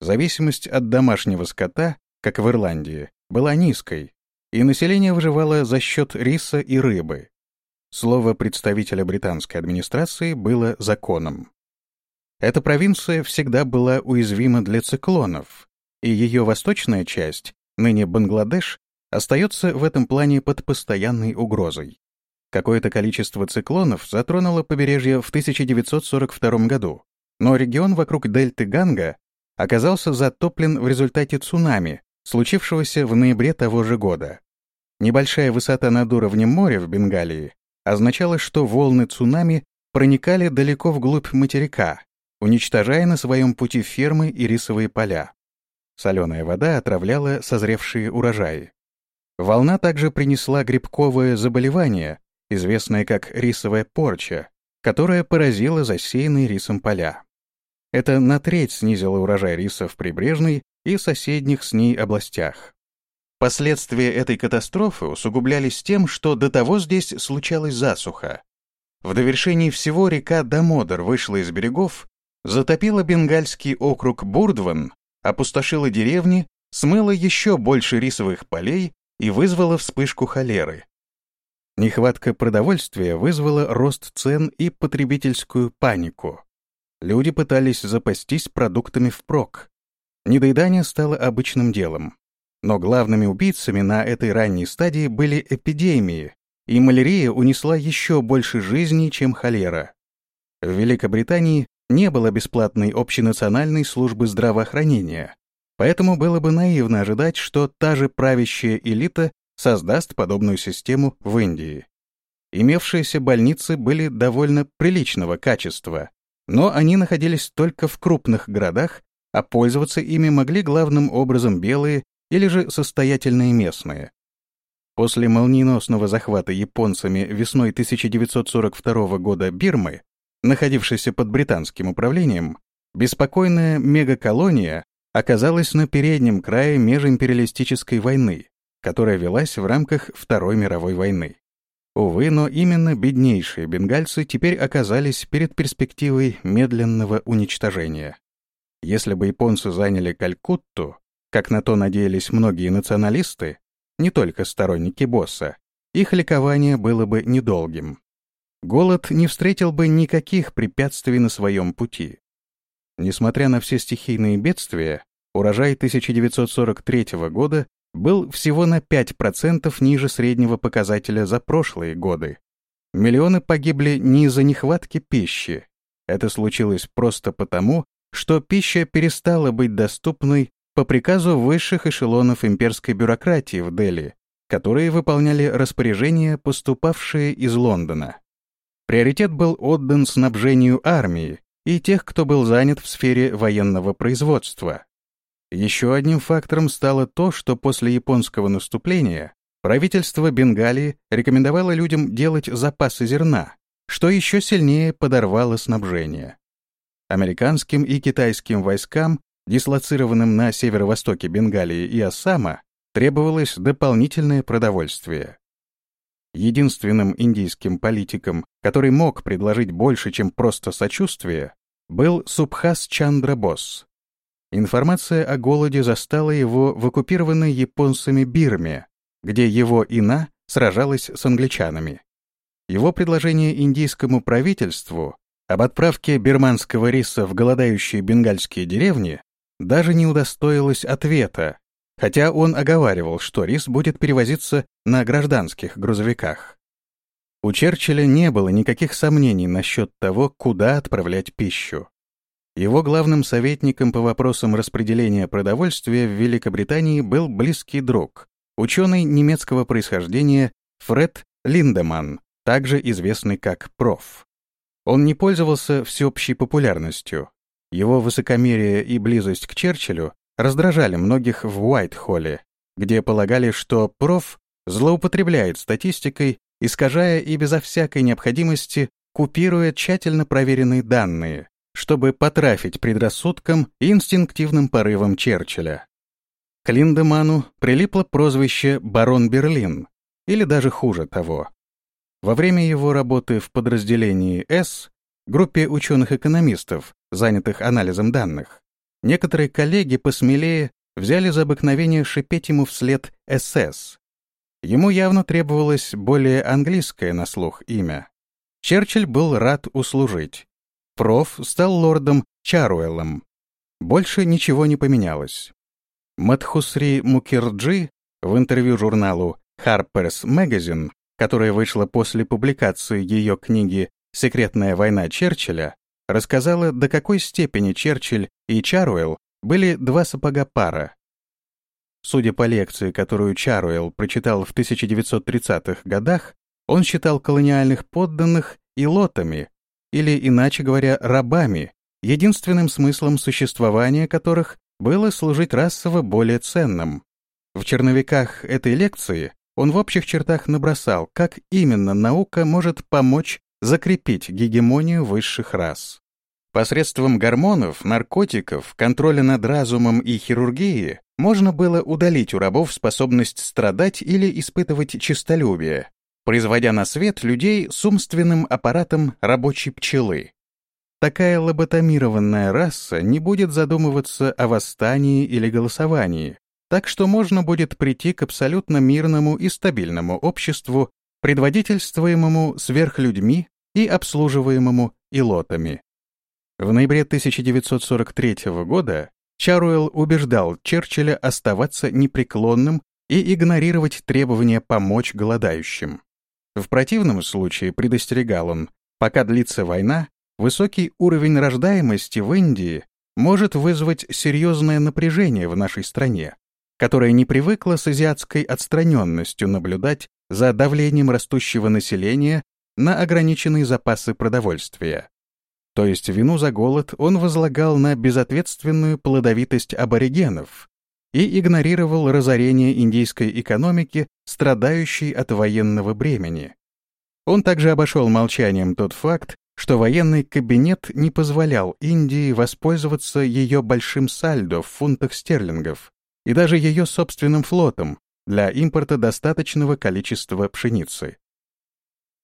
Зависимость от домашнего скота как в Ирландии, была низкой, и население выживало за счет риса и рыбы. Слово представителя британской администрации было законом. Эта провинция всегда была уязвима для циклонов, и ее восточная часть, ныне Бангладеш, остается в этом плане под постоянной угрозой. Какое-то количество циклонов затронуло побережье в 1942 году, но регион вокруг дельты Ганга оказался затоплен в результате цунами, случившегося в ноябре того же года. Небольшая высота над уровнем моря в Бенгалии означала, что волны цунами проникали далеко вглубь материка, уничтожая на своем пути фермы и рисовые поля. Соленая вода отравляла созревшие урожаи. Волна также принесла грибковое заболевание, известная как рисовая порча, которая поразила засеянные рисом поля. Это на треть снизило урожай риса в прибрежной и соседних с ней областях. Последствия этой катастрофы усугублялись тем, что до того здесь случалась засуха. В довершении всего река Дамодер вышла из берегов, затопила бенгальский округ Бурдван, опустошила деревни, смыла еще больше рисовых полей и вызвала вспышку холеры. Нехватка продовольствия вызвала рост цен и потребительскую панику. Люди пытались запастись продуктами впрок. Недоедание стало обычным делом. Но главными убийцами на этой ранней стадии были эпидемии, и малярия унесла еще больше жизней, чем холера. В Великобритании не было бесплатной общенациональной службы здравоохранения, поэтому было бы наивно ожидать, что та же правящая элита создаст подобную систему в Индии. Имевшиеся больницы были довольно приличного качества, но они находились только в крупных городах, а пользоваться ими могли главным образом белые или же состоятельные местные. После молниеносного захвата японцами весной 1942 года Бирмы, находившейся под британским управлением, беспокойная мегаколония оказалась на переднем крае межимпериалистической войны, которая велась в рамках Второй мировой войны. Увы, но именно беднейшие бенгальцы теперь оказались перед перспективой медленного уничтожения. Если бы японцы заняли Калькутту, как на то надеялись многие националисты, не только сторонники босса, их ликование было бы недолгим. Голод не встретил бы никаких препятствий на своем пути. Несмотря на все стихийные бедствия, урожай 1943 года был всего на 5% ниже среднего показателя за прошлые годы. Миллионы погибли не из-за нехватки пищи. Это случилось просто потому, что пища перестала быть доступной по приказу высших эшелонов имперской бюрократии в Дели, которые выполняли распоряжения, поступавшие из Лондона. Приоритет был отдан снабжению армии и тех, кто был занят в сфере военного производства. Еще одним фактором стало то, что после японского наступления правительство Бенгалии рекомендовало людям делать запасы зерна, что еще сильнее подорвало снабжение. Американским и китайским войскам, дислоцированным на северо-востоке Бенгалии и Ассама, требовалось дополнительное продовольствие. Единственным индийским политиком, который мог предложить больше, чем просто сочувствие, был Субхас Чандра Босс, Информация о голоде застала его в оккупированной японцами Бирме, где его ина сражалась с англичанами. Его предложение индийскому правительству об отправке бирманского риса в голодающие бенгальские деревни даже не удостоилось ответа, хотя он оговаривал, что рис будет перевозиться на гражданских грузовиках. У Черчилля не было никаких сомнений насчет того, куда отправлять пищу. Его главным советником по вопросам распределения продовольствия в Великобритании был близкий друг, ученый немецкого происхождения Фред Линдеман, также известный как проф. Он не пользовался всеобщей популярностью. Его высокомерие и близость к Черчиллю раздражали многих в Уайт-Холле, где полагали, что проф злоупотребляет статистикой, искажая и безо всякой необходимости купируя тщательно проверенные данные, чтобы потрафить предрассудкам и инстинктивным порывам Черчилля. К Линдеману прилипло прозвище «Барон Берлин», или даже хуже того. Во время его работы в подразделении «С», группе ученых-экономистов, занятых анализом данных, некоторые коллеги посмелее взяли за обыкновение шипеть ему вслед «СС». ему явно требовалось более английское на слух имя. Черчилль был рад услужить. Проф стал лордом Чаруэллом. Больше ничего не поменялось. Мадхусри Мукерджи в интервью журналу Harper's Magazine, которая вышла после публикации ее книги «Секретная война Черчилля», рассказала, до какой степени Черчилль и Чаруэлл были два сапога пара. Судя по лекции, которую Чаруэлл прочитал в 1930-х годах, он считал колониальных подданных и лотами, или, иначе говоря, рабами, единственным смыслом существования которых было служить расово более ценным. В черновиках этой лекции он в общих чертах набросал, как именно наука может помочь закрепить гегемонию высших рас. Посредством гормонов, наркотиков, контроля над разумом и хирургии можно было удалить у рабов способность страдать или испытывать честолюбие, производя на свет людей с умственным аппаратом рабочей пчелы. Такая лоботомированная раса не будет задумываться о восстании или голосовании, так что можно будет прийти к абсолютно мирному и стабильному обществу, предводительствуемому сверхлюдьми и обслуживаемому илотами. В ноябре 1943 года Чаруэлл убеждал Черчилля оставаться непреклонным и игнорировать требования помочь голодающим. В противном случае, предостерегал он, пока длится война, высокий уровень рождаемости в Индии может вызвать серьезное напряжение в нашей стране, которая не привыкла с азиатской отстраненностью наблюдать за давлением растущего населения на ограниченные запасы продовольствия. То есть вину за голод он возлагал на безответственную плодовитость аборигенов и игнорировал разорение индийской экономики, страдающей от военного бремени. Он также обошел молчанием тот факт, что военный кабинет не позволял Индии воспользоваться ее большим сальдо в фунтах стерлингов, и даже ее собственным флотом для импорта достаточного количества пшеницы.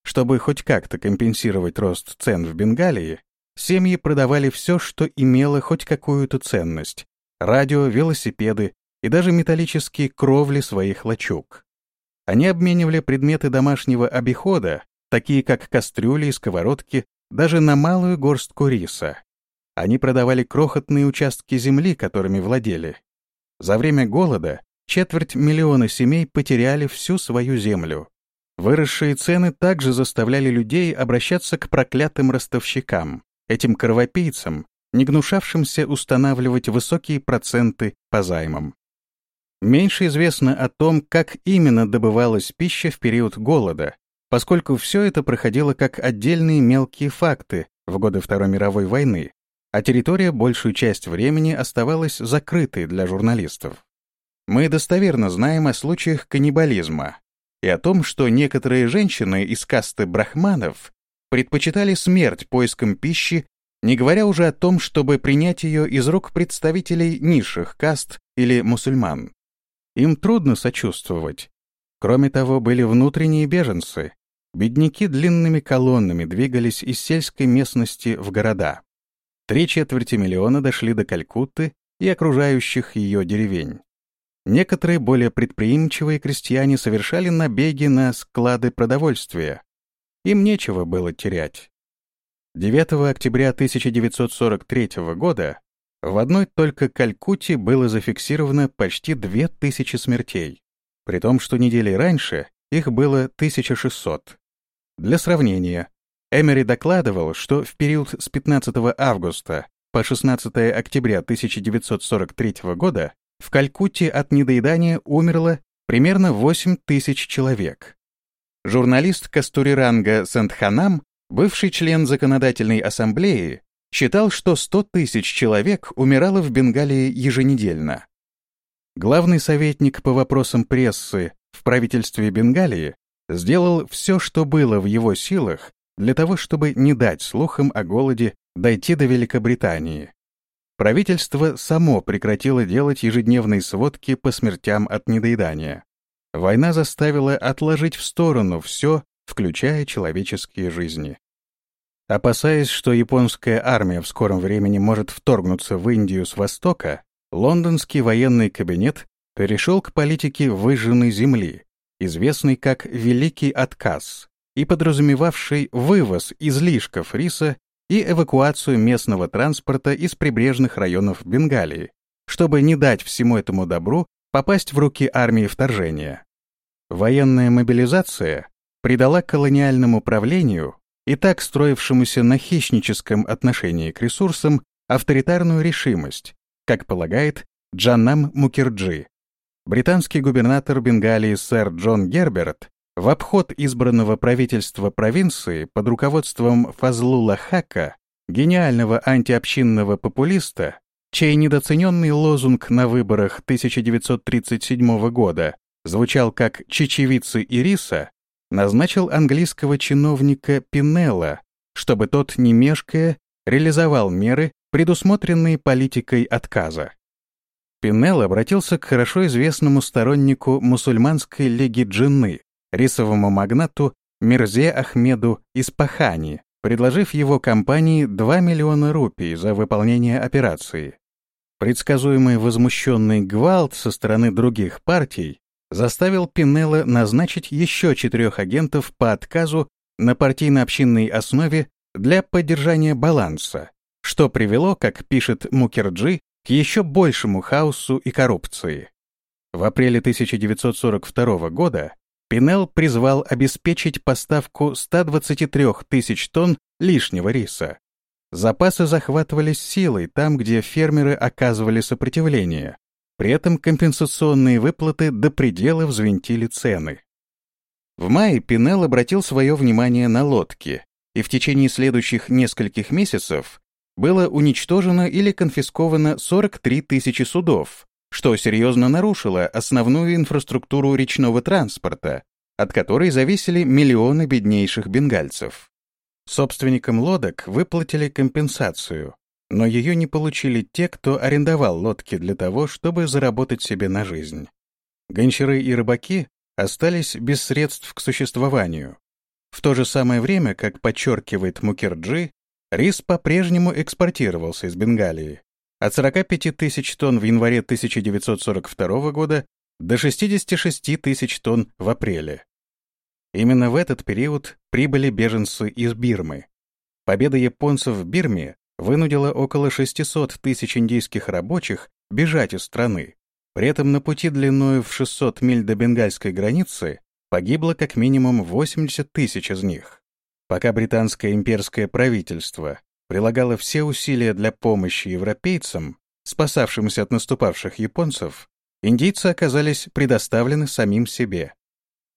Чтобы хоть как-то компенсировать рост цен в Бенгалии, семьи продавали все, что имело хоть какую-то ценность — радио, велосипеды и даже металлические кровли своих лачуг. Они обменивали предметы домашнего обихода, такие как кастрюли и сковородки, даже на малую горстку риса. Они продавали крохотные участки земли, которыми владели, за время голода четверть миллиона семей потеряли всю свою землю. Выросшие цены также заставляли людей обращаться к проклятым ростовщикам, этим кровопийцам, не гнушавшимся устанавливать высокие проценты по займам. Меньше известно о том, как именно добывалась пища в период голода, поскольку все это проходило как отдельные мелкие факты в годы Второй мировой войны, а территория большую часть времени оставалась закрытой для журналистов. Мы достоверно знаем о случаях каннибализма и о том, что некоторые женщины из касты брахманов предпочитали смерть поиском пищи, не говоря уже о том, чтобы принять ее из рук представителей низших каст или мусульман. Им трудно сочувствовать. Кроме того, были внутренние беженцы. Бедняки длинными колоннами двигались из сельской местности в города. Три четверти миллиона дошли до Калькутты и окружающих ее деревень. Некоторые более предприимчивые крестьяне совершали набеги на склады продовольствия. Им нечего было терять. 9 октября 1943 года в одной только Калькутте было зафиксировано почти 2000 смертей, при том, что недели раньше их было 1600. Для сравнения, Эмери докладывал, что в период с 15 августа по 16 октября 1943 года в Калькутте от недоедания умерло примерно 8 тысяч человек. Журналист Кастуриранга Сандханам, бывший член Законодательной ассамблеи, считал, что 100 тысяч человек умирало в Бенгалии еженедельно. Главный советник по вопросам прессы в правительстве Бенгалии сделал все, что было в его силах, для того, чтобы не дать слухам о голоде дойти до Великобритании. Правительство само прекратило делать ежедневные сводки по смертям от недоедания. Война заставила отложить в сторону все, включая человеческие жизни. Опасаясь, что японская армия в скором времени может вторгнуться в Индию с востока, лондонский военный кабинет перешел к политике выжженной земли, известный как «Великий отказ», и подразумевавший вывоз излишков риса и эвакуацию местного транспорта из прибрежных районов Бенгалии, чтобы не дать всему этому добру попасть в руки армии вторжения. Военная мобилизация придала колониальному правлению, и так строившемуся на хищническом отношении к ресурсам, авторитарную решимость, как полагает Джаннам Мукерджи. Британский губернатор Бенгалии сэр Джон Герберт в обход избранного правительства провинции под руководством Фазлула Хака, гениального антиобщинного популиста, чей недооцененный лозунг на выборах 1937 года звучал как «чечевицы и риса», назначил английского чиновника Пинелла, чтобы тот, не мешкая, реализовал меры, предусмотренные политикой отказа. Пинелл обратился к хорошо известному стороннику мусульманской лиги джинны, рисовому магнату Мирзе Ахмеду Испахани, предложив его компании 2 миллиона рупий за выполнение операции. Предсказуемый возмущенный гвалт со стороны других партий заставил Пинелла назначить еще четырех агентов по отказу на партийно-общинной основе для поддержания баланса, что привело, как пишет Мукерджи, к еще большему хаосу и коррупции. В апреле 1942 года Пинелл призвал обеспечить поставку 123 тысяч тонн лишнего риса. Запасы захватывались силой там, где фермеры оказывали сопротивление, при этом компенсационные выплаты до предела взвинтили цены. В мае Пинел обратил свое внимание на лодки, и в течение следующих нескольких месяцев было уничтожено или конфисковано 43 тысячи судов, что серьезно нарушило основную инфраструктуру речного транспорта, от которой зависели миллионы беднейших бенгальцев. Собственникам лодок выплатили компенсацию, но ее не получили те, кто арендовал лодки для того, чтобы заработать себе на жизнь. Гончары и рыбаки остались без средств к существованию. В то же самое время, как подчеркивает Мукерджи, рис по-прежнему экспортировался из Бенгалии. От 45 тысяч тонн в январе 1942 года до 66 тысяч тонн в апреле. Именно в этот период прибыли беженцы из Бирмы. Победа японцев в Бирме вынудила около 600 тысяч индийских рабочих бежать из страны. При этом на пути длиною в 600 миль до бенгальской границы погибло как минимум 80 тысяч из них. Пока британское имперское правительство прилагало все усилия для помощи европейцам, спасавшимся от наступавших японцев, индийцы оказались предоставлены самим себе.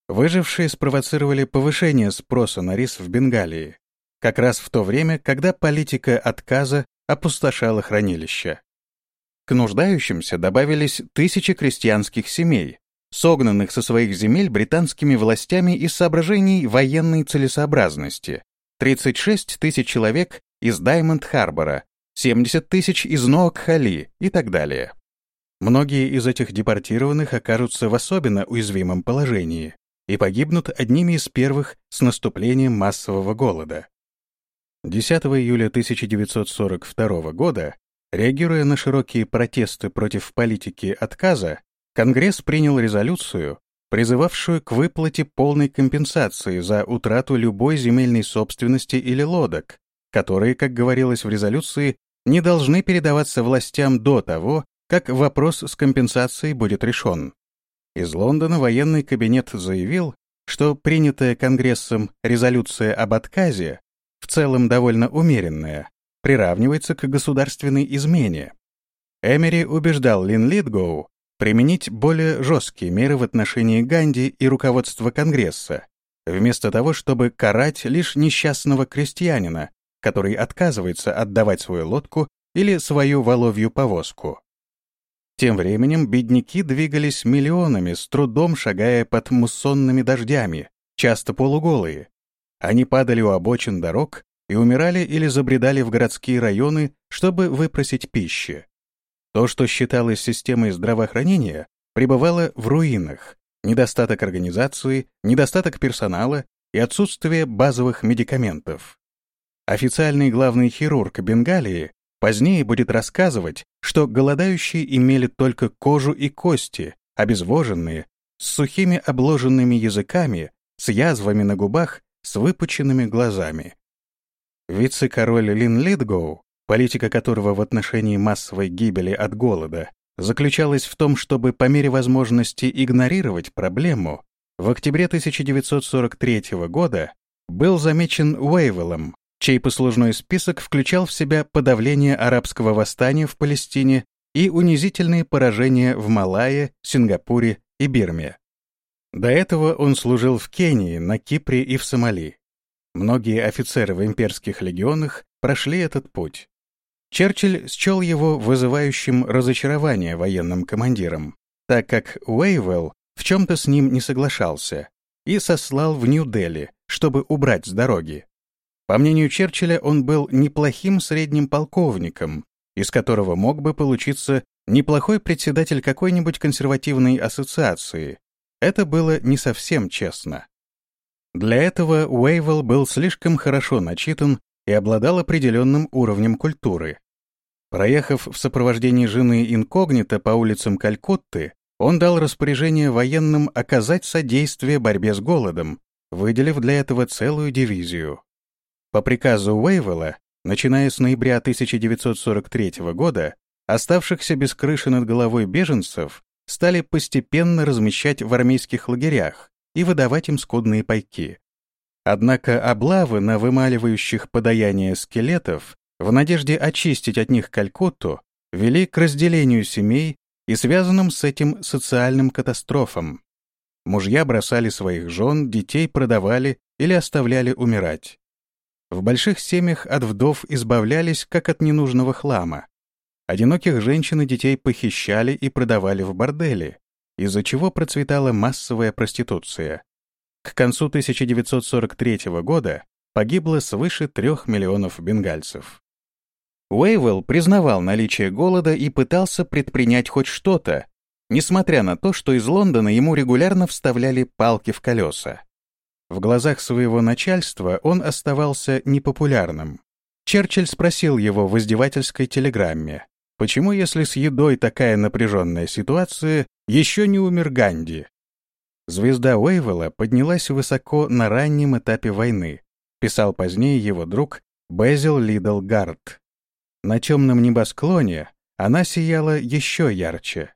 Выжившие спровоцировали повышение спроса на рис в Бенгалии, как раз в то время, когда политика отказа опустошала хранилища. К нуждающимся добавились тысячи крестьянских семей, согнанных со своих земель британскими властями из соображений военной целесообразности, 36 тысяч человек из Даймонд-Харбора, 70 тысяч из Ноак-Хали и так далее. Многие из этих депортированных окажутся в особенно уязвимом положении и погибнут одними из первых с наступлением массового голода. 10 июля 1942 года, реагируя на широкие протесты против политики отказа, Конгресс принял резолюцию, призывавшую к выплате полной компенсации за утрату любой земельной собственности или лодок, которые, как говорилось в резолюции, не должны передаваться властям до того, как вопрос с компенсацией будет решен. Из Лондона военный кабинет заявил, что принятая Конгрессом резолюция об отказе в целом довольно умеренная, приравнивается к государственной измене. Эмери убеждал Лин Литгоу применить более жесткие меры в отношении Ганди и руководства Конгресса, вместо того, чтобы карать лишь несчастного крестьянина, который отказывается отдавать свою лодку или свою воловью повозку. Тем временем бедняки двигались миллионами, с трудом шагая под муссонными дождями, часто полуголые, они падали у обочин дорог и умирали или забредали в городские районы, чтобы выпросить пищи. То, что считалось системой здравоохранения, пребывало в руинах. Недостаток организации, недостаток персонала и отсутствие базовых медикаментов. Официальный главный хирург Бенгалии позднее будет рассказывать, что голодающие имели только кожу и кости, обезвоженные, с сухими обложенными языками, с язвами на губах, с выпученными глазами. Вице-король Лин Литгоу, политика которого в отношении массовой гибели от голода заключалась в том, чтобы по мере возможности игнорировать проблему, в октябре 1943 года был замечен Уэйвеллом, чей послужной список включал в себя подавление арабского восстания в Палестине и унизительные поражения в Малайе, Сингапуре и Бирме. До этого он служил в Кении, на Кипре и в Сомали. Многие офицеры в имперских легионах прошли этот путь. Черчилль счел его вызывающим разочарование военным командиром, так как Уэйвелл в чем-то с ним не соглашался и сослал в Нью-Дели, чтобы убрать с дороги. По мнению Черчилля, он был неплохим средним полковником, из которого мог бы получиться неплохой председатель какой-нибудь консервативной ассоциации. Это было не совсем честно. Для этого Уэйвелл был слишком хорошо начитан и обладал определенным уровнем культуры. Проехав в сопровождении жены инкогнито по улицам Калькутты, он дал распоряжение военным оказать содействие борьбе с голодом, выделив для этого целую дивизию. По приказу Уэйвелла, начиная с ноября 1943 года, оставшихся без крыши над головой беженцев стали постепенно размещать в армейских лагерях и выдавать им скудные пайки. Однако облавы на вымаливающих подаяние скелетов в надежде очистить от них Калькутту вели к разделению семей и связанным с этим социальным катастрофам. Мужья бросали своих жен, детей продавали или оставляли умирать. В больших семьях от вдов избавлялись как от ненужного хлама. Одиноких женщин и детей похищали и продавали в бордели, из-за чего процветала массовая проституция. К концу 1943 года погибло свыше трех миллионов бенгальцев. Уэйвелл признавал наличие голода и пытался предпринять хоть что-то, несмотря на то, что из Лондона ему регулярно вставляли палки в колеса. В глазах своего начальства он оставался непопулярным. Черчилль спросил его в издевательской телеграмме, почему, если с едой такая напряженная ситуация, еще не умер Ганди? Звезда Уэйвелла поднялась высоко на раннем этапе войны, писал позднее его друг Безил Лидл Гард. На темном небосклоне она сияла еще ярче.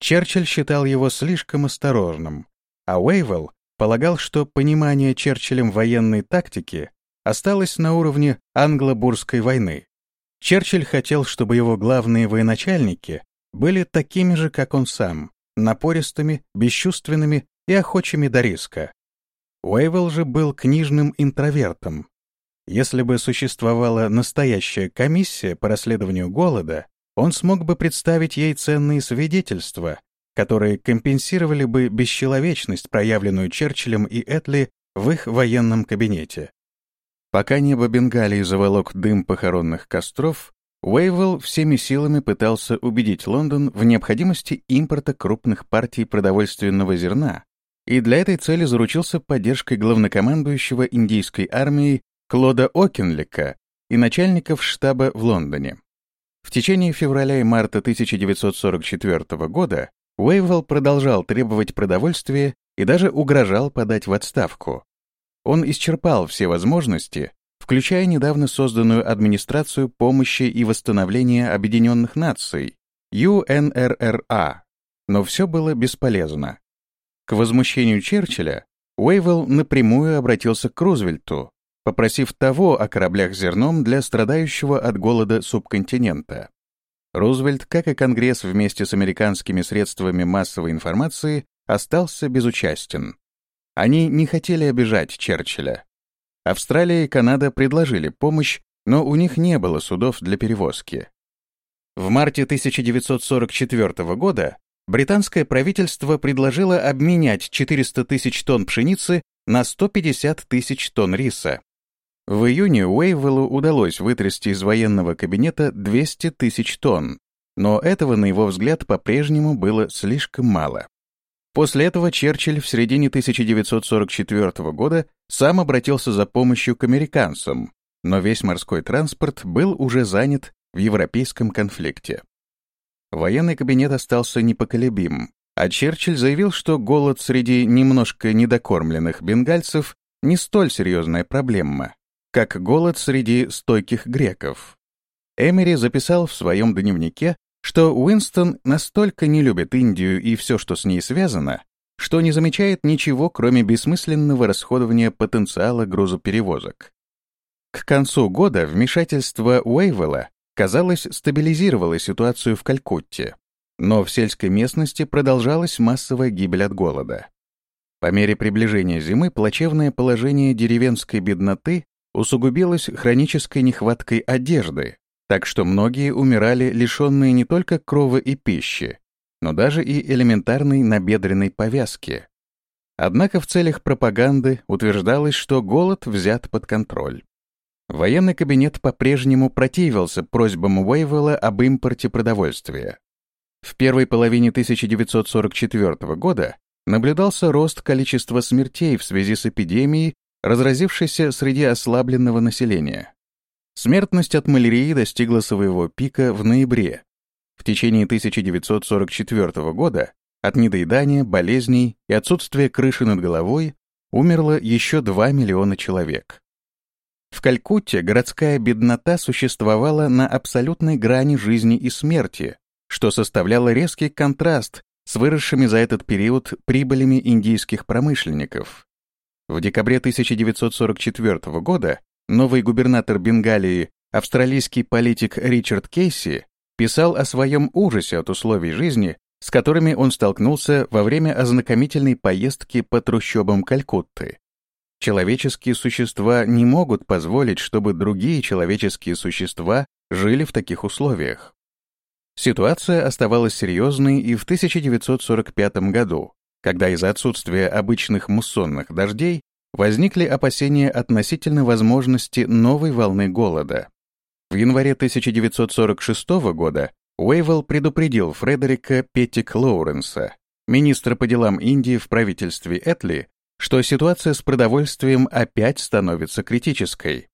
Черчилль считал его слишком осторожным, а Уэйвелл полагал, что понимание Черчиллем военной тактики осталось на уровне англо-бурской войны. Черчилль хотел, чтобы его главные военачальники были такими же, как он сам, напористыми, бесчувственными и охочими до риска. Уэйвелл же был книжным интровертом. Если бы существовала настоящая комиссия по расследованию голода, он смог бы представить ей ценные свидетельства, которые компенсировали бы бесчеловечность, проявленную Черчиллем и Этли в их военном кабинете. Пока небо Бенгалии заволок дым похоронных костров, Уэйвелл всеми силами пытался убедить Лондон в необходимости импорта крупных партий продовольственного зерна и для этой цели заручился поддержкой главнокомандующего индийской армией Клода Окенлика и начальников штаба в Лондоне. В течение февраля и марта 1944 года Уэйвелл продолжал требовать продовольствия и даже угрожал подать в отставку. Он исчерпал все возможности, включая недавно созданную Администрацию помощи и восстановления Объединенных Наций, UNRRA, но все было бесполезно. К возмущению Черчилля Уэйвелл напрямую обратился к Рузвельту, попросив того о кораблях зерном для страдающего от голода субконтинента. Рузвельт, как и Конгресс вместе с американскими средствами массовой информации, остался безучастен. Они не хотели обижать Черчилля. Австралия и Канада предложили помощь, но у них не было судов для перевозки. В марте 1944 года британское правительство предложило обменять 400 тысяч тонн пшеницы на 150 тысяч тонн риса. В июне Уэйвеллу удалось вытрясти из военного кабинета 200 тысяч тонн, но этого, на его взгляд, по-прежнему было слишком мало. После этого Черчилль в середине 1944 года сам обратился за помощью к американцам, но весь морской транспорт был уже занят в европейском конфликте. Военный кабинет остался непоколебим, а Черчилль заявил, что голод среди немножко недокормленных бенгальцев не столь серьезная проблема, как голод среди стойких греков. Эмери записал в своем дневнике, что Уинстон настолько не любит Индию и все, что с ней связано, что не замечает ничего, кроме бессмысленного расходования потенциала грузоперевозок. К концу года вмешательство Уэйвелла, казалось, стабилизировало ситуацию в Калькутте, но в сельской местности продолжалась массовая гибель от голода. По мере приближения зимы плачевное положение деревенской бедноты усугубилось хронической нехваткой одежды, так что многие умирали лишенные не только крова и пищи, но даже и элементарной набедренной повязки. Однако в целях пропаганды утверждалось, что голод взят под контроль. Военный кабинет по-прежнему противился просьбам Уэйвелла об импорте продовольствия. В первой половине 1944 года наблюдался рост количества смертей в связи с эпидемией, разразившейся среди ослабленного населения. Смертность от малярии достигла своего пика в ноябре, в течение 1944 года от недоедания, болезней и отсутствия крыши над головой умерло еще 2 миллиона человек. В Калькутте городская беднота существовала на абсолютной грани жизни и смерти, что составляло резкий контраст с выросшими за этот период прибылями индийских промышленников. В декабре 1944 года новый губернатор Бенгалии, австралийский политик Ричард Кейси, писал о своем ужасе от условий жизни, с которыми он столкнулся во время ознакомительной поездки по трущобам Калькутты. Человеческие существа не могут позволить, чтобы другие человеческие существа жили в таких условиях. Ситуация оставалась серьезной и в 1945 году, когда из-за отсутствия обычных муссонных дождей возникли опасения относительно возможности новой волны голода. В январе 1946 года Уэйвелл предупредил Фредерика Петтик Лоуренса, министра по делам Индии в правительстве Этли, что ситуация с продовольствием опять становится критической.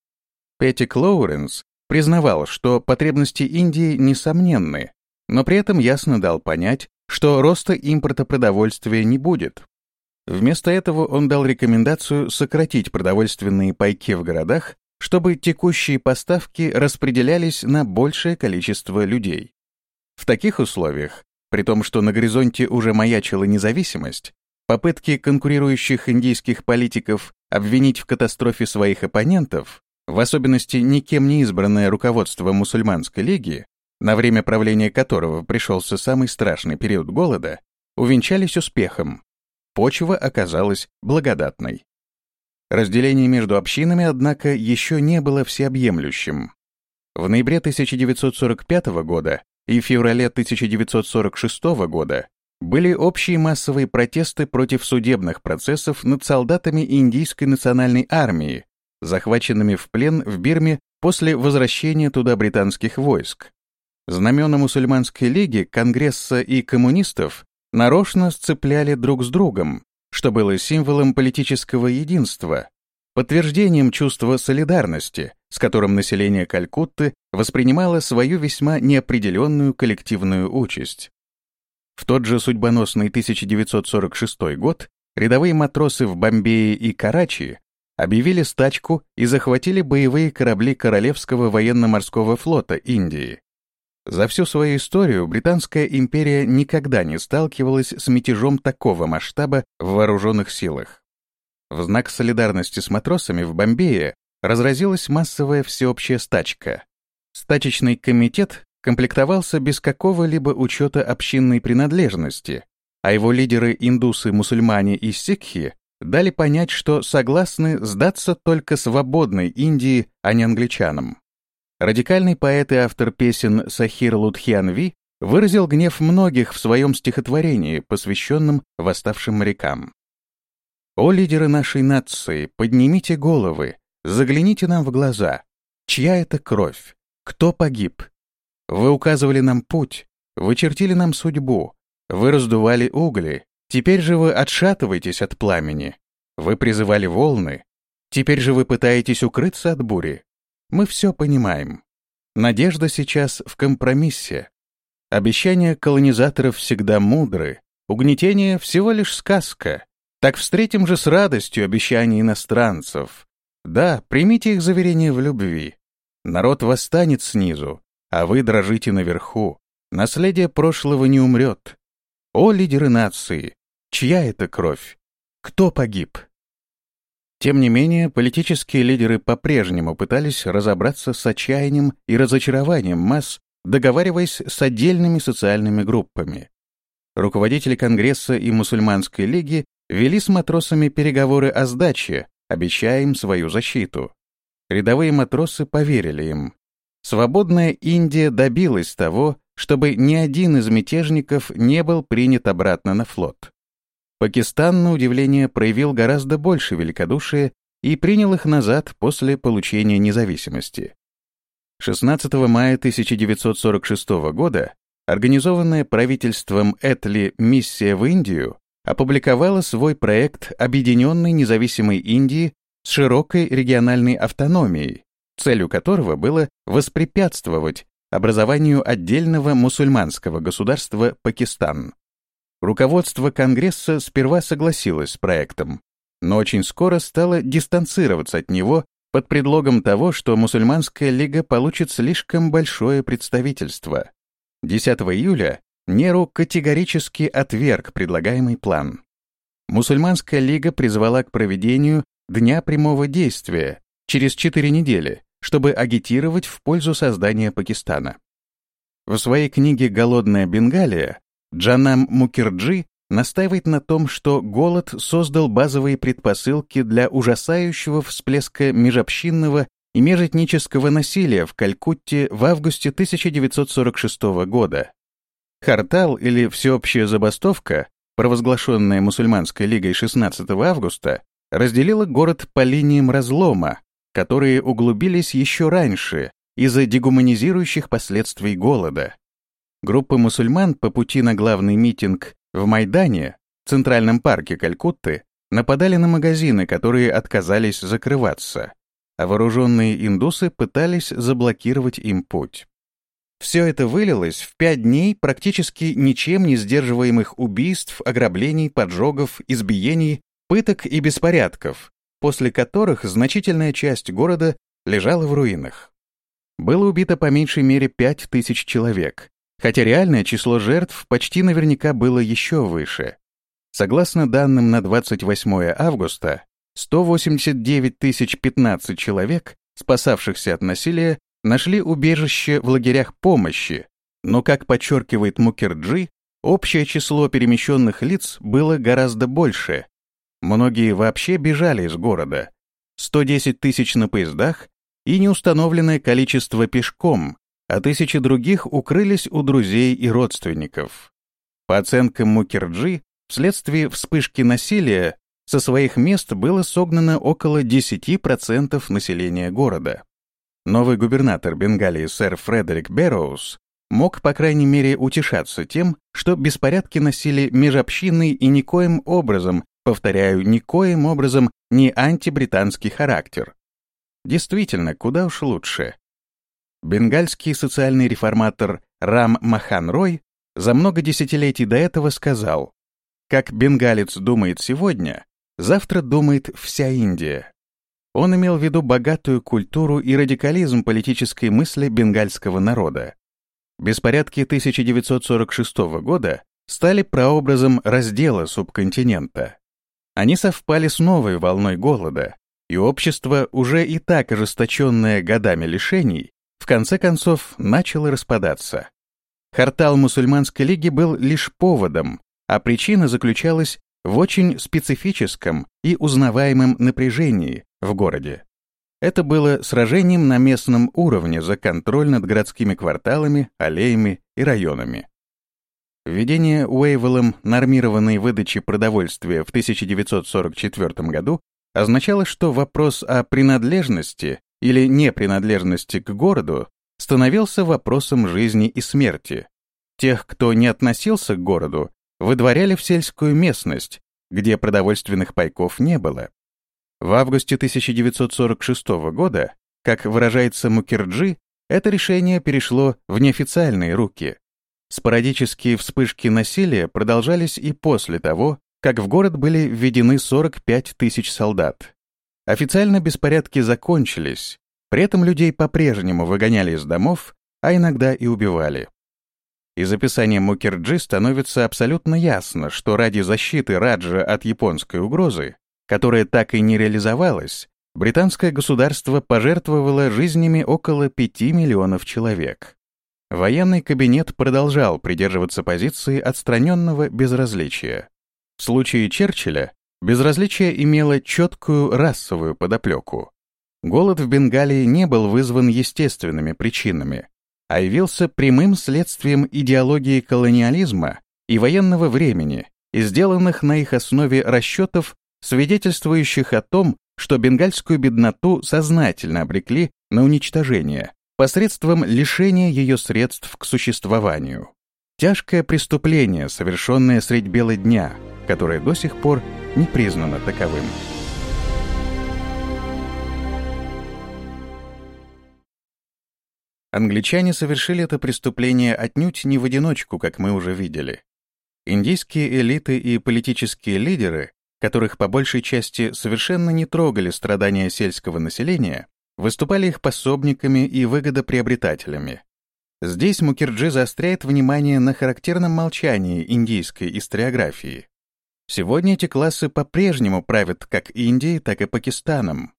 Петтик Лоуренс признавал, что потребности Индии несомненны, но при этом ясно дал понять, что роста импорта продовольствия не будет. Вместо этого он дал рекомендацию сократить продовольственные пайки в городах чтобы текущие поставки распределялись на большее количество людей. В таких условиях, при том, что на горизонте уже маячила независимость, попытки конкурирующих индийских политиков обвинить в катастрофе своих оппонентов, в особенности никем не избранное руководство мусульманской лиги, на время правления которого пришелся самый страшный период голода, увенчались успехом. Почва оказалась благодатной. Разделение между общинами, однако, еще не было всеобъемлющим. В ноябре 1945 года и феврале 1946 года были общие массовые протесты против судебных процессов над солдатами Индийской национальной армии, захваченными в плен в Бирме после возвращения туда британских войск. Знамена мусульманской лиги, Конгресса и коммунистов нарочно сцепляли друг с другом, что было символом политического единства, подтверждением чувства солидарности, с которым население Калькутты воспринимало свою весьма неопределенную коллективную участь. В тот же судьбоносный 1946 год рядовые матросы в Бомбее и Карачи объявили стачку и захватили боевые корабли Королевского военно-морского флота Индии. За всю свою историю Британская империя никогда не сталкивалась с мятежом такого масштаба в вооруженных силах. В знак солидарности с матросами в Бомбее разразилась массовая всеобщая стачка. Стачечный комитет комплектовался без какого-либо учета общинной принадлежности, а его лидеры индусы-мусульмане и сикхи дали понять, что согласны сдаться только свободной Индии, а не англичанам. Радикальный поэт и автор песен Сахир Лутхианви выразил гнев многих в своем стихотворении, посвященном восставшим морякам. «О лидеры нашей нации, поднимите головы, загляните нам в глаза. Чья это кровь? Кто погиб? Вы указывали нам путь, вы чертили нам судьбу, вы раздували угли, теперь же вы отшатываетесь от пламени. Вы призывали волны, теперь же вы пытаетесь укрыться от бури. Мы все понимаем. Надежда сейчас в компромиссе. Обещания колонизаторов всегда мудры, Угнетение всего лишь сказка. Так встретим же с радостью обещания иностранцев. Да, примите их заверение в любви. Народ восстанет снизу, а вы дрожите наверху. Наследие прошлого не умрет. О, лидеры нации! Чья это кровь? Кто погиб? Тем не менее, политические лидеры по-прежнему пытались разобраться с отчаянием и разочарованием масс, договариваясь с отдельными социальными группами. Руководители Конгресса и Мусульманской лиги вели с матросами переговоры о сдаче, обещая им свою защиту. Рядовые матросы поверили им. Свободная Индия добилась того, чтобы ни один из мятежников не был принят обратно на флот. Пакистан, на удивление, проявил гораздо больше великодушия и принял их назад после получения независимости. 16 мая 1946 года организованная правительством Этли миссия в Индию опубликовала свой проект Объединенной независимой Индии с широкой региональной автономией, целью которого было воспрепятствовать образованию отдельного мусульманского государства Пакистан. Руководство Конгресса сперва согласилось с проектом, но очень скоро стало дистанцироваться от него под предлогом того, что мусульманская лига получит слишком большое представительство. 10 июля Неру категорически отверг предлагаемый план. Мусульманская лига призвала к проведению Дня прямого действия через 4 недели, чтобы агитировать в пользу создания Пакистана. В своей книге «Голодная Бенгалия» Джанам Мукерджи настаивает на том, что голод создал базовые предпосылки для ужасающего всплеска межобщинного и межэтнического насилия в Калькутте в августе 1946 года. Хартал или всеобщая забастовка, провозглашенная мусульманской лигой 16 августа, разделила город по линиям разлома, которые углубились еще раньше из-за дегуманизирующих последствий голода. Группы мусульман по пути на главный митинг в Майдане, центральном парке Калькутты, нападали на магазины, которые отказались закрываться, а вооруженные индусы пытались заблокировать им путь. Все это вылилось в пять дней практически ничем не сдерживаемых убийств, ограблений, поджогов, избиений, пыток и беспорядков, после которых значительная часть города лежала в руинах. Было убито по меньшей мере пять тысяч человек, хотя реальное число жертв почти наверняка было еще выше. Согласно данным на 28 августа, 189 тысяч 15 человек, спасавшихся от насилия, нашли убежище в лагерях помощи, но, как подчеркивает Мукерджи, общее число перемещенных лиц было гораздо больше. Многие вообще бежали из города. 110 тысяч на поездах и неустановленное количество пешком, а тысячи других укрылись у друзей и родственников. По оценкам Мукерджи, вследствие вспышки насилия со своих мест было согнано около 10% населения города. Новый губернатор Бенгалии сэр Фредерик Берроуз мог, по крайней мере, утешаться тем, что беспорядки носили межобщинный и никоим образом, повторяю, никоим образом не антибританский характер. Действительно, куда уж лучше. Бенгальский социальный реформатор Рам Махан Рой за много десятилетий до этого сказал, «Как бенгалец думает сегодня, завтра думает вся Индия». Он имел в виду богатую культуру и радикализм политической мысли бенгальского народа. Беспорядки 1946 года стали прообразом раздела субконтинента. Они совпали с новой волной голода, и общество, уже и так ожесточенное годами лишений, в конце концов начало распадаться. Хартал мусульманской лиги был лишь поводом, а причина заключалась в очень специфическом и узнаваемом напряжении в городе. Это было сражением на местном уровне за контроль над городскими кварталами, аллеями и районами. Введение Уэйвеллом нормированной выдачи продовольствия в 1944 году означало, что вопрос о принадлежности или непринадлежности к городу становился вопросом жизни и смерти. Тех, кто не относился к городу, выдворяли в сельскую местность, где продовольственных пайков не было. В августе 1946 года, как выражается Мукерджи, это решение перешло в неофициальные руки. Спорадические вспышки насилия продолжались и после того, как в город были введены 45 тысяч солдат. Официально беспорядки закончились, при этом людей по-прежнему выгоняли из домов, а иногда и убивали. Из описания Мукерджи становится абсолютно ясно, что ради защиты Раджа от японской угрозы, которая так и не реализовалась, британское государство пожертвовало жизнями около 5 миллионов человек. Военный кабинет продолжал придерживаться позиции отстраненного безразличия. В случае Черчилля безразличие имело четкую расовую подоплеку. Голод в Бенгалии не был вызван естественными причинами, а явился прямым следствием идеологии колониализма и военного времени и сделанных на их основе расчетов, свидетельствующих о том, что бенгальскую бедноту сознательно обрекли на уничтожение посредством лишения ее средств к существованию. Тяжкое преступление, совершенное средь бела дня, которое до сих пор не признано таковым. Англичане совершили это преступление отнюдь не в одиночку, как мы уже видели. Индийские элиты и политические лидеры, которых по большей части совершенно не трогали страдания сельского населения, выступали их пособниками и выгодоприобретателями. Здесь Мукерджи заостряет внимание на характерном молчании индийской историографии. Сегодня эти классы по-прежнему правят как Индией, так и Пакистаном.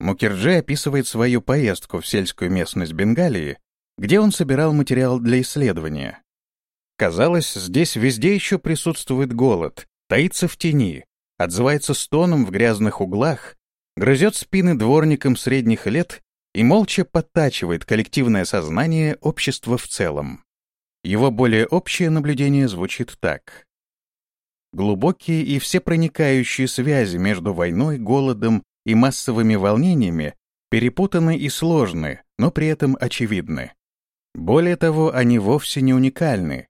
Мукерджи описывает свою поездку в сельскую местность Бенгалии, где он собирал материал для исследования. Казалось, здесь везде еще присутствует голод, таится в тени, отзывается стоном в грязных углах, грызет спины дворникам средних лет и молча подтачивает коллективное сознание общества в целом. Его более общее наблюдение звучит так. Глубокие и всепроникающие связи между войной, голодом и массовыми волнениями перепутаны и сложны, но при этом очевидны. Более того, они вовсе не уникальны.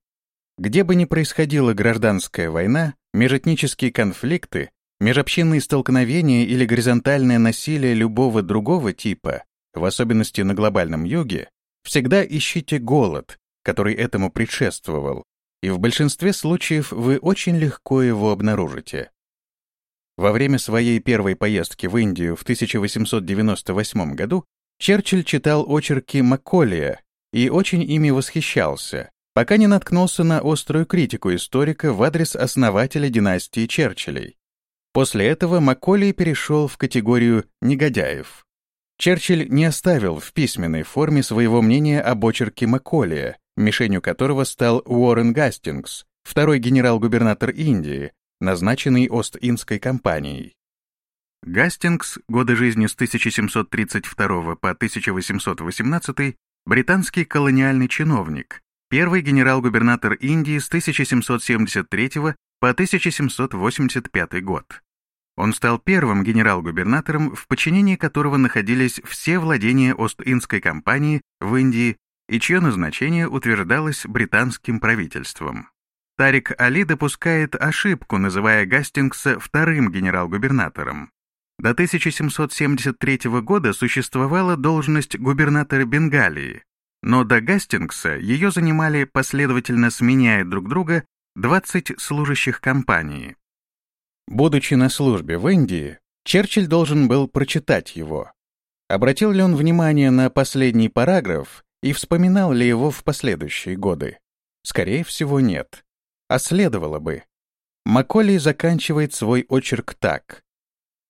Где бы ни происходила гражданская война, межэтнические конфликты, межобщинные столкновения или горизонтальное насилие любого другого типа, в особенности на глобальном юге, всегда ищите голод, который этому предшествовал, и в большинстве случаев вы очень легко его обнаружите. Во время своей первой поездки в Индию в 1898 году Черчилль читал очерки Макколия и очень ими восхищался, пока не наткнулся на острую критику историка в адрес основателя династии Черчиллей. После этого Макколей перешел в категорию «негодяев». Черчилль не оставил в письменной форме своего мнения об очерке Макколия, мишенью которого стал Уоррен Гастингс, второй генерал-губернатор Индии, назначенный Ост-Индской компанией. Гастингс, годы жизни с 1732 по 1818, британский колониальный чиновник, первый генерал-губернатор Индии с 1773 по 1785 год. Он стал первым генерал-губернатором, в подчинении которого находились все владения Ост-Индской компании в Индии и чье назначение утверждалось британским правительством. Тарик Али допускает ошибку, называя Гастингса вторым генерал-губернатором. До 1773 года существовала должность губернатора Бенгалии, но до Гастингса ее занимали, последовательно сменяя друг друга, 20 служащих компании. Будучи на службе в Индии, Черчилль должен был прочитать его. Обратил ли он внимание на последний параграф и вспоминал ли его в последующие годы? Скорее всего, нет а следовало бы. Макколей заканчивает свой очерк так.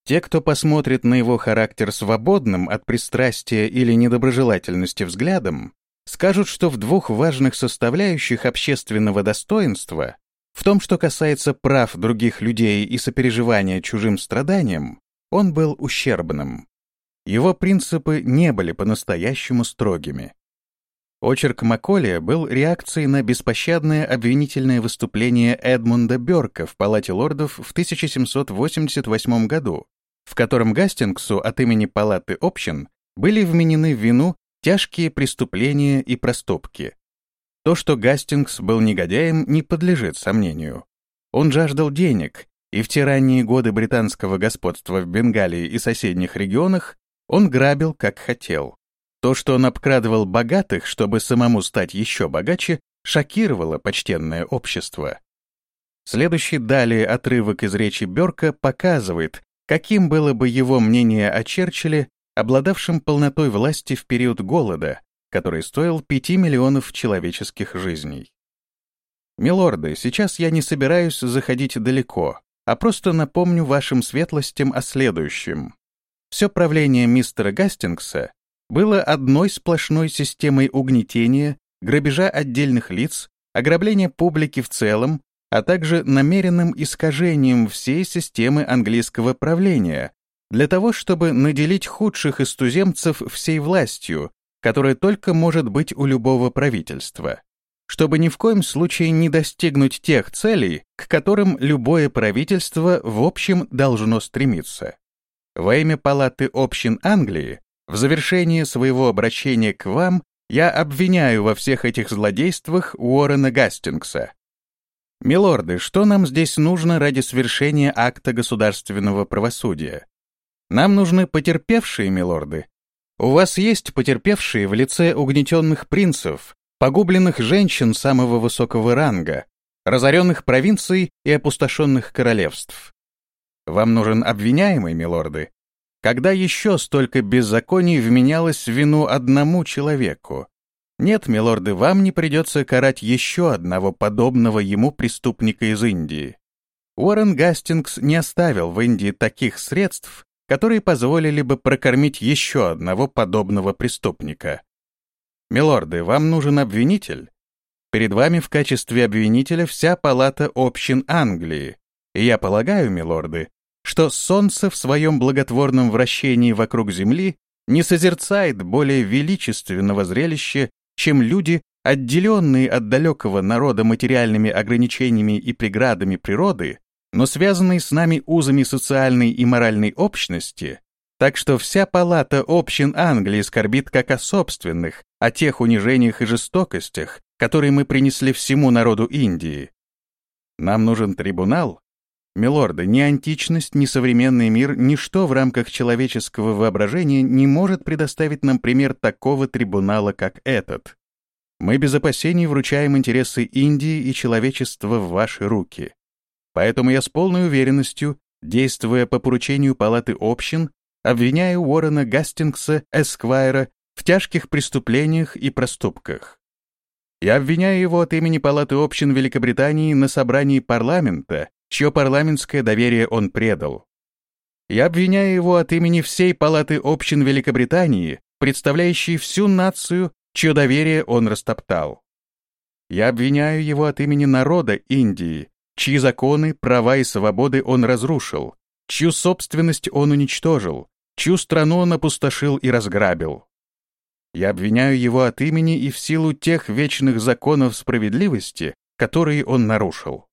Те, кто посмотрит на его характер свободным от пристрастия или недоброжелательности взглядом, скажут, что в двух важных составляющих общественного достоинства, в том, что касается прав других людей и сопереживания чужим страданиям, он был ущербным. Его принципы не были по-настоящему строгими. Очерк Макколия был реакцией на беспощадное обвинительное выступление Эдмунда Бёрка в Палате лордов в 1788 году, в котором Гастингсу от имени Палаты общин были вменены в вину тяжкие преступления и проступки. То, что Гастингс был негодяем, не подлежит сомнению. Он жаждал денег, и в те ранние годы британского господства в Бенгалии и соседних регионах он грабил как хотел. То, что он обкрадывал богатых, чтобы самому стать еще богаче, шокировало почтенное общество. Следующий далее отрывок из речи Бёрка показывает, каким было бы его мнение о Черчилле, обладавшем полнотой власти в период голода, который стоил 5 миллионов человеческих жизней. Милорды, сейчас я не собираюсь заходить далеко, а просто напомню вашим светлостям о следующем. Все правление мистера Гастингса было одной сплошной системой угнетения, грабежа отдельных лиц, ограбления публики в целом, а также намеренным искажением всей системы английского правления, для того, чтобы наделить худших из туземцев всей властью, которая только может быть у любого правительства, чтобы ни в коем случае не достигнуть тех целей, к которым любое правительство в общем должно стремиться. Во имя Палаты общин Англии, в завершении своего обращения к вам, я обвиняю во всех этих злодействах Уоррена Гастингса, Милорды, что нам здесь нужно ради свершения акта государственного правосудия? Нам нужны потерпевшие, милорды. У вас есть потерпевшие в лице угнетенных принцев, погубленных женщин самого высокого ранга, разоренных провинций и опустошенных королевств. Вам нужен обвиняемый, милорды? Когда еще столько беззаконий вменялось в вину одному человеку? Нет, милорды, вам не придется карать еще одного подобного ему преступника из Индии. Уоррен Гастингс не оставил в Индии таких средств, которые позволили бы прокормить еще одного подобного преступника. Милорды, вам нужен обвинитель? Перед вами в качестве обвинителя вся палата общин Англии. И я полагаю, милорды, что солнце в своем благотворном вращении вокруг Земли не созерцает более величественного зрелища, чем люди, отделенные от далекого народа материальными ограничениями и преградами природы, но связанные с нами узами социальной и моральной общности, так что вся палата общин Англии скорбит как о собственных, о тех унижениях и жестокостях, которые мы принесли всему народу Индии. Нам нужен трибунал? Милорды, ни античность, ни современный мир, ничто в рамках человеческого воображения не может предоставить нам пример такого трибунала, как этот. Мы без опасений вручаем интересы Индии и человечества в ваши руки. Поэтому я с полной уверенностью, действуя по поручению Палаты общин, обвиняю Уоррена Гастингса, Эсквайра, в тяжких преступлениях и проступках. Я обвиняю его от имени Палаты общин Великобритании на собрании парламента, чье парламентское доверие он предал. Я обвиняю его от имени всей Палаты общин Великобритании, представляющей всю нацию, чье доверие он растоптал. Я обвиняю его от имени народа Индии, чьи законы, права и свободы он разрушил, чью собственность он уничтожил, чью страну он опустошил и разграбил. Я обвиняю его от имени и в силу тех вечных законов справедливости, которые он нарушил.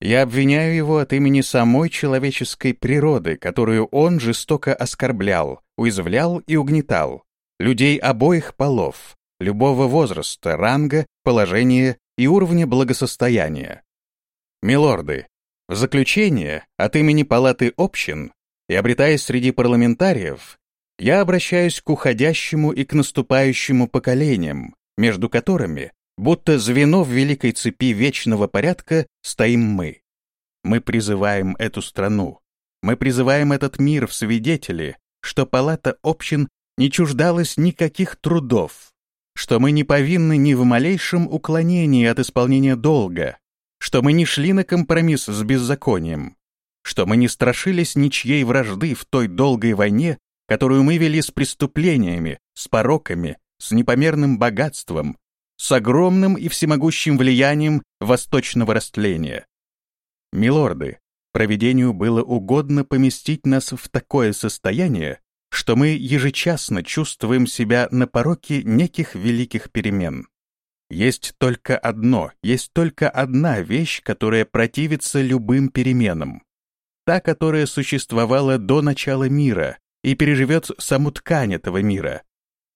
Я обвиняю его от имени самой человеческой природы, которую он жестоко оскорблял, уязвлял и угнетал, людей обоих полов, любого возраста, ранга, положения и уровня благосостояния. Милорды, в заключение от имени Палаты общин и обретаясь среди парламентариев, я обращаюсь к уходящему и к наступающему поколениям, между которыми Будто звено в великой цепи вечного порядка стоим мы. Мы призываем эту страну. Мы призываем этот мир в свидетели, что палата общин не чуждалась никаких трудов, что мы не повинны ни в малейшем уклонении от исполнения долга, что мы не шли на компромисс с беззаконием, что мы не страшились ничьей вражды в той долгой войне, которую мы вели с преступлениями, с пороками, с непомерным богатством, с огромным и всемогущим влиянием восточного растления. Милорды, проведению было угодно поместить нас в такое состояние, что мы ежечасно чувствуем себя на пороке неких великих перемен. Есть только одно, есть только одна вещь, которая противится любым переменам. Та, которая существовала до начала мира и переживет саму ткань этого мира.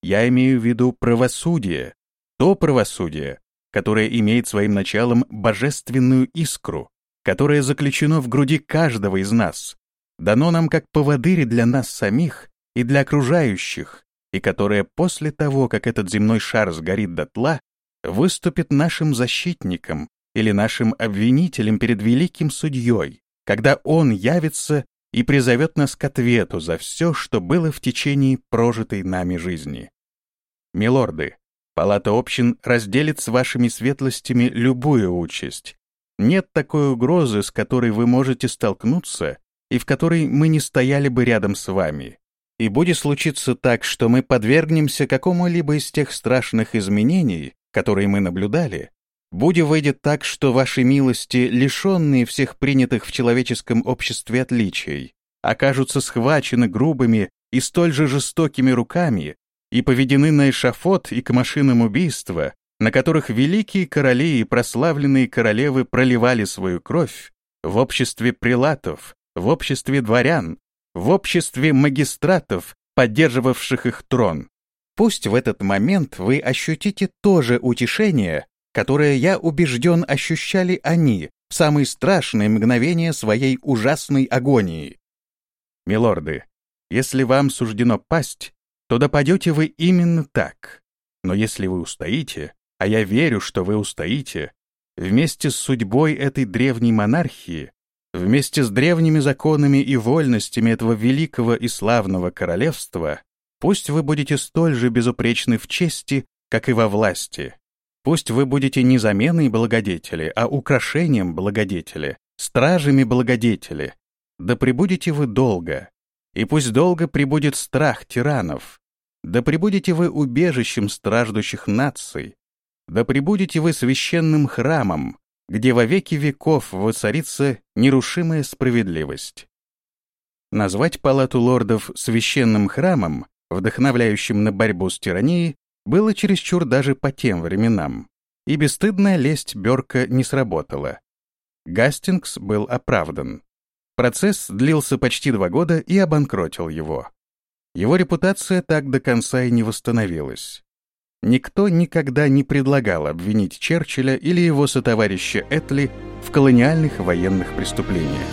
Я имею в виду правосудие, то правосудие, которое имеет своим началом божественную искру, которое заключено в груди каждого из нас, дано нам как поводырь для нас самих и для окружающих, и которое после того, как этот земной шар сгорит дотла, выступит нашим защитником или нашим обвинителем перед великим судьей, когда он явится и призовет нас к ответу за все, что было в течение прожитой нами жизни. Милорды, Палата общин разделит с вашими светлостями любую участь. Нет такой угрозы, с которой вы можете столкнуться, и в которой мы не стояли бы рядом с вами. И будет случиться так, что мы подвергнемся какому-либо из тех страшных изменений, которые мы наблюдали, Будь выйдет так, что ваши милости, лишенные всех принятых в человеческом обществе отличий, окажутся схвачены грубыми и столь же жестокими руками и поведены на эшафот и к машинам убийства, на которых великие короли и прославленные королевы проливали свою кровь, в обществе прилатов, в обществе дворян, в обществе магистратов, поддерживавших их трон. Пусть в этот момент вы ощутите то же утешение, которое, я убежден, ощущали они в самые страшные мгновения своей ужасной агонии. Милорды, если вам суждено пасть, то допадете вы именно так. Но если вы устоите, а я верю, что вы устоите, вместе с судьбой этой древней монархии, вместе с древними законами и вольностями этого великого и славного королевства, пусть вы будете столь же безупречны в чести, как и во власти. Пусть вы будете не заменой благодетели, а украшением благодетели, стражами благодетели. Да пребудете вы долго, и пусть долго пребудет страх тиранов. Да пребудете вы убежищем страждущих наций. Да пребудете вы священным храмом, где во веки веков воцарится нерушимая справедливость. Назвать палату лордов священным храмом, вдохновляющим на борьбу с тиранией, было чересчур даже по тем временам, и бесстыдная лесть Бёрка не сработала. Гастингс был оправдан. Процесс длился почти два года и обанкротил его. Его репутация так до конца и не восстановилась. Никто никогда не предлагал обвинить Черчилля или его сотоварища Этли в колониальных военных преступлениях.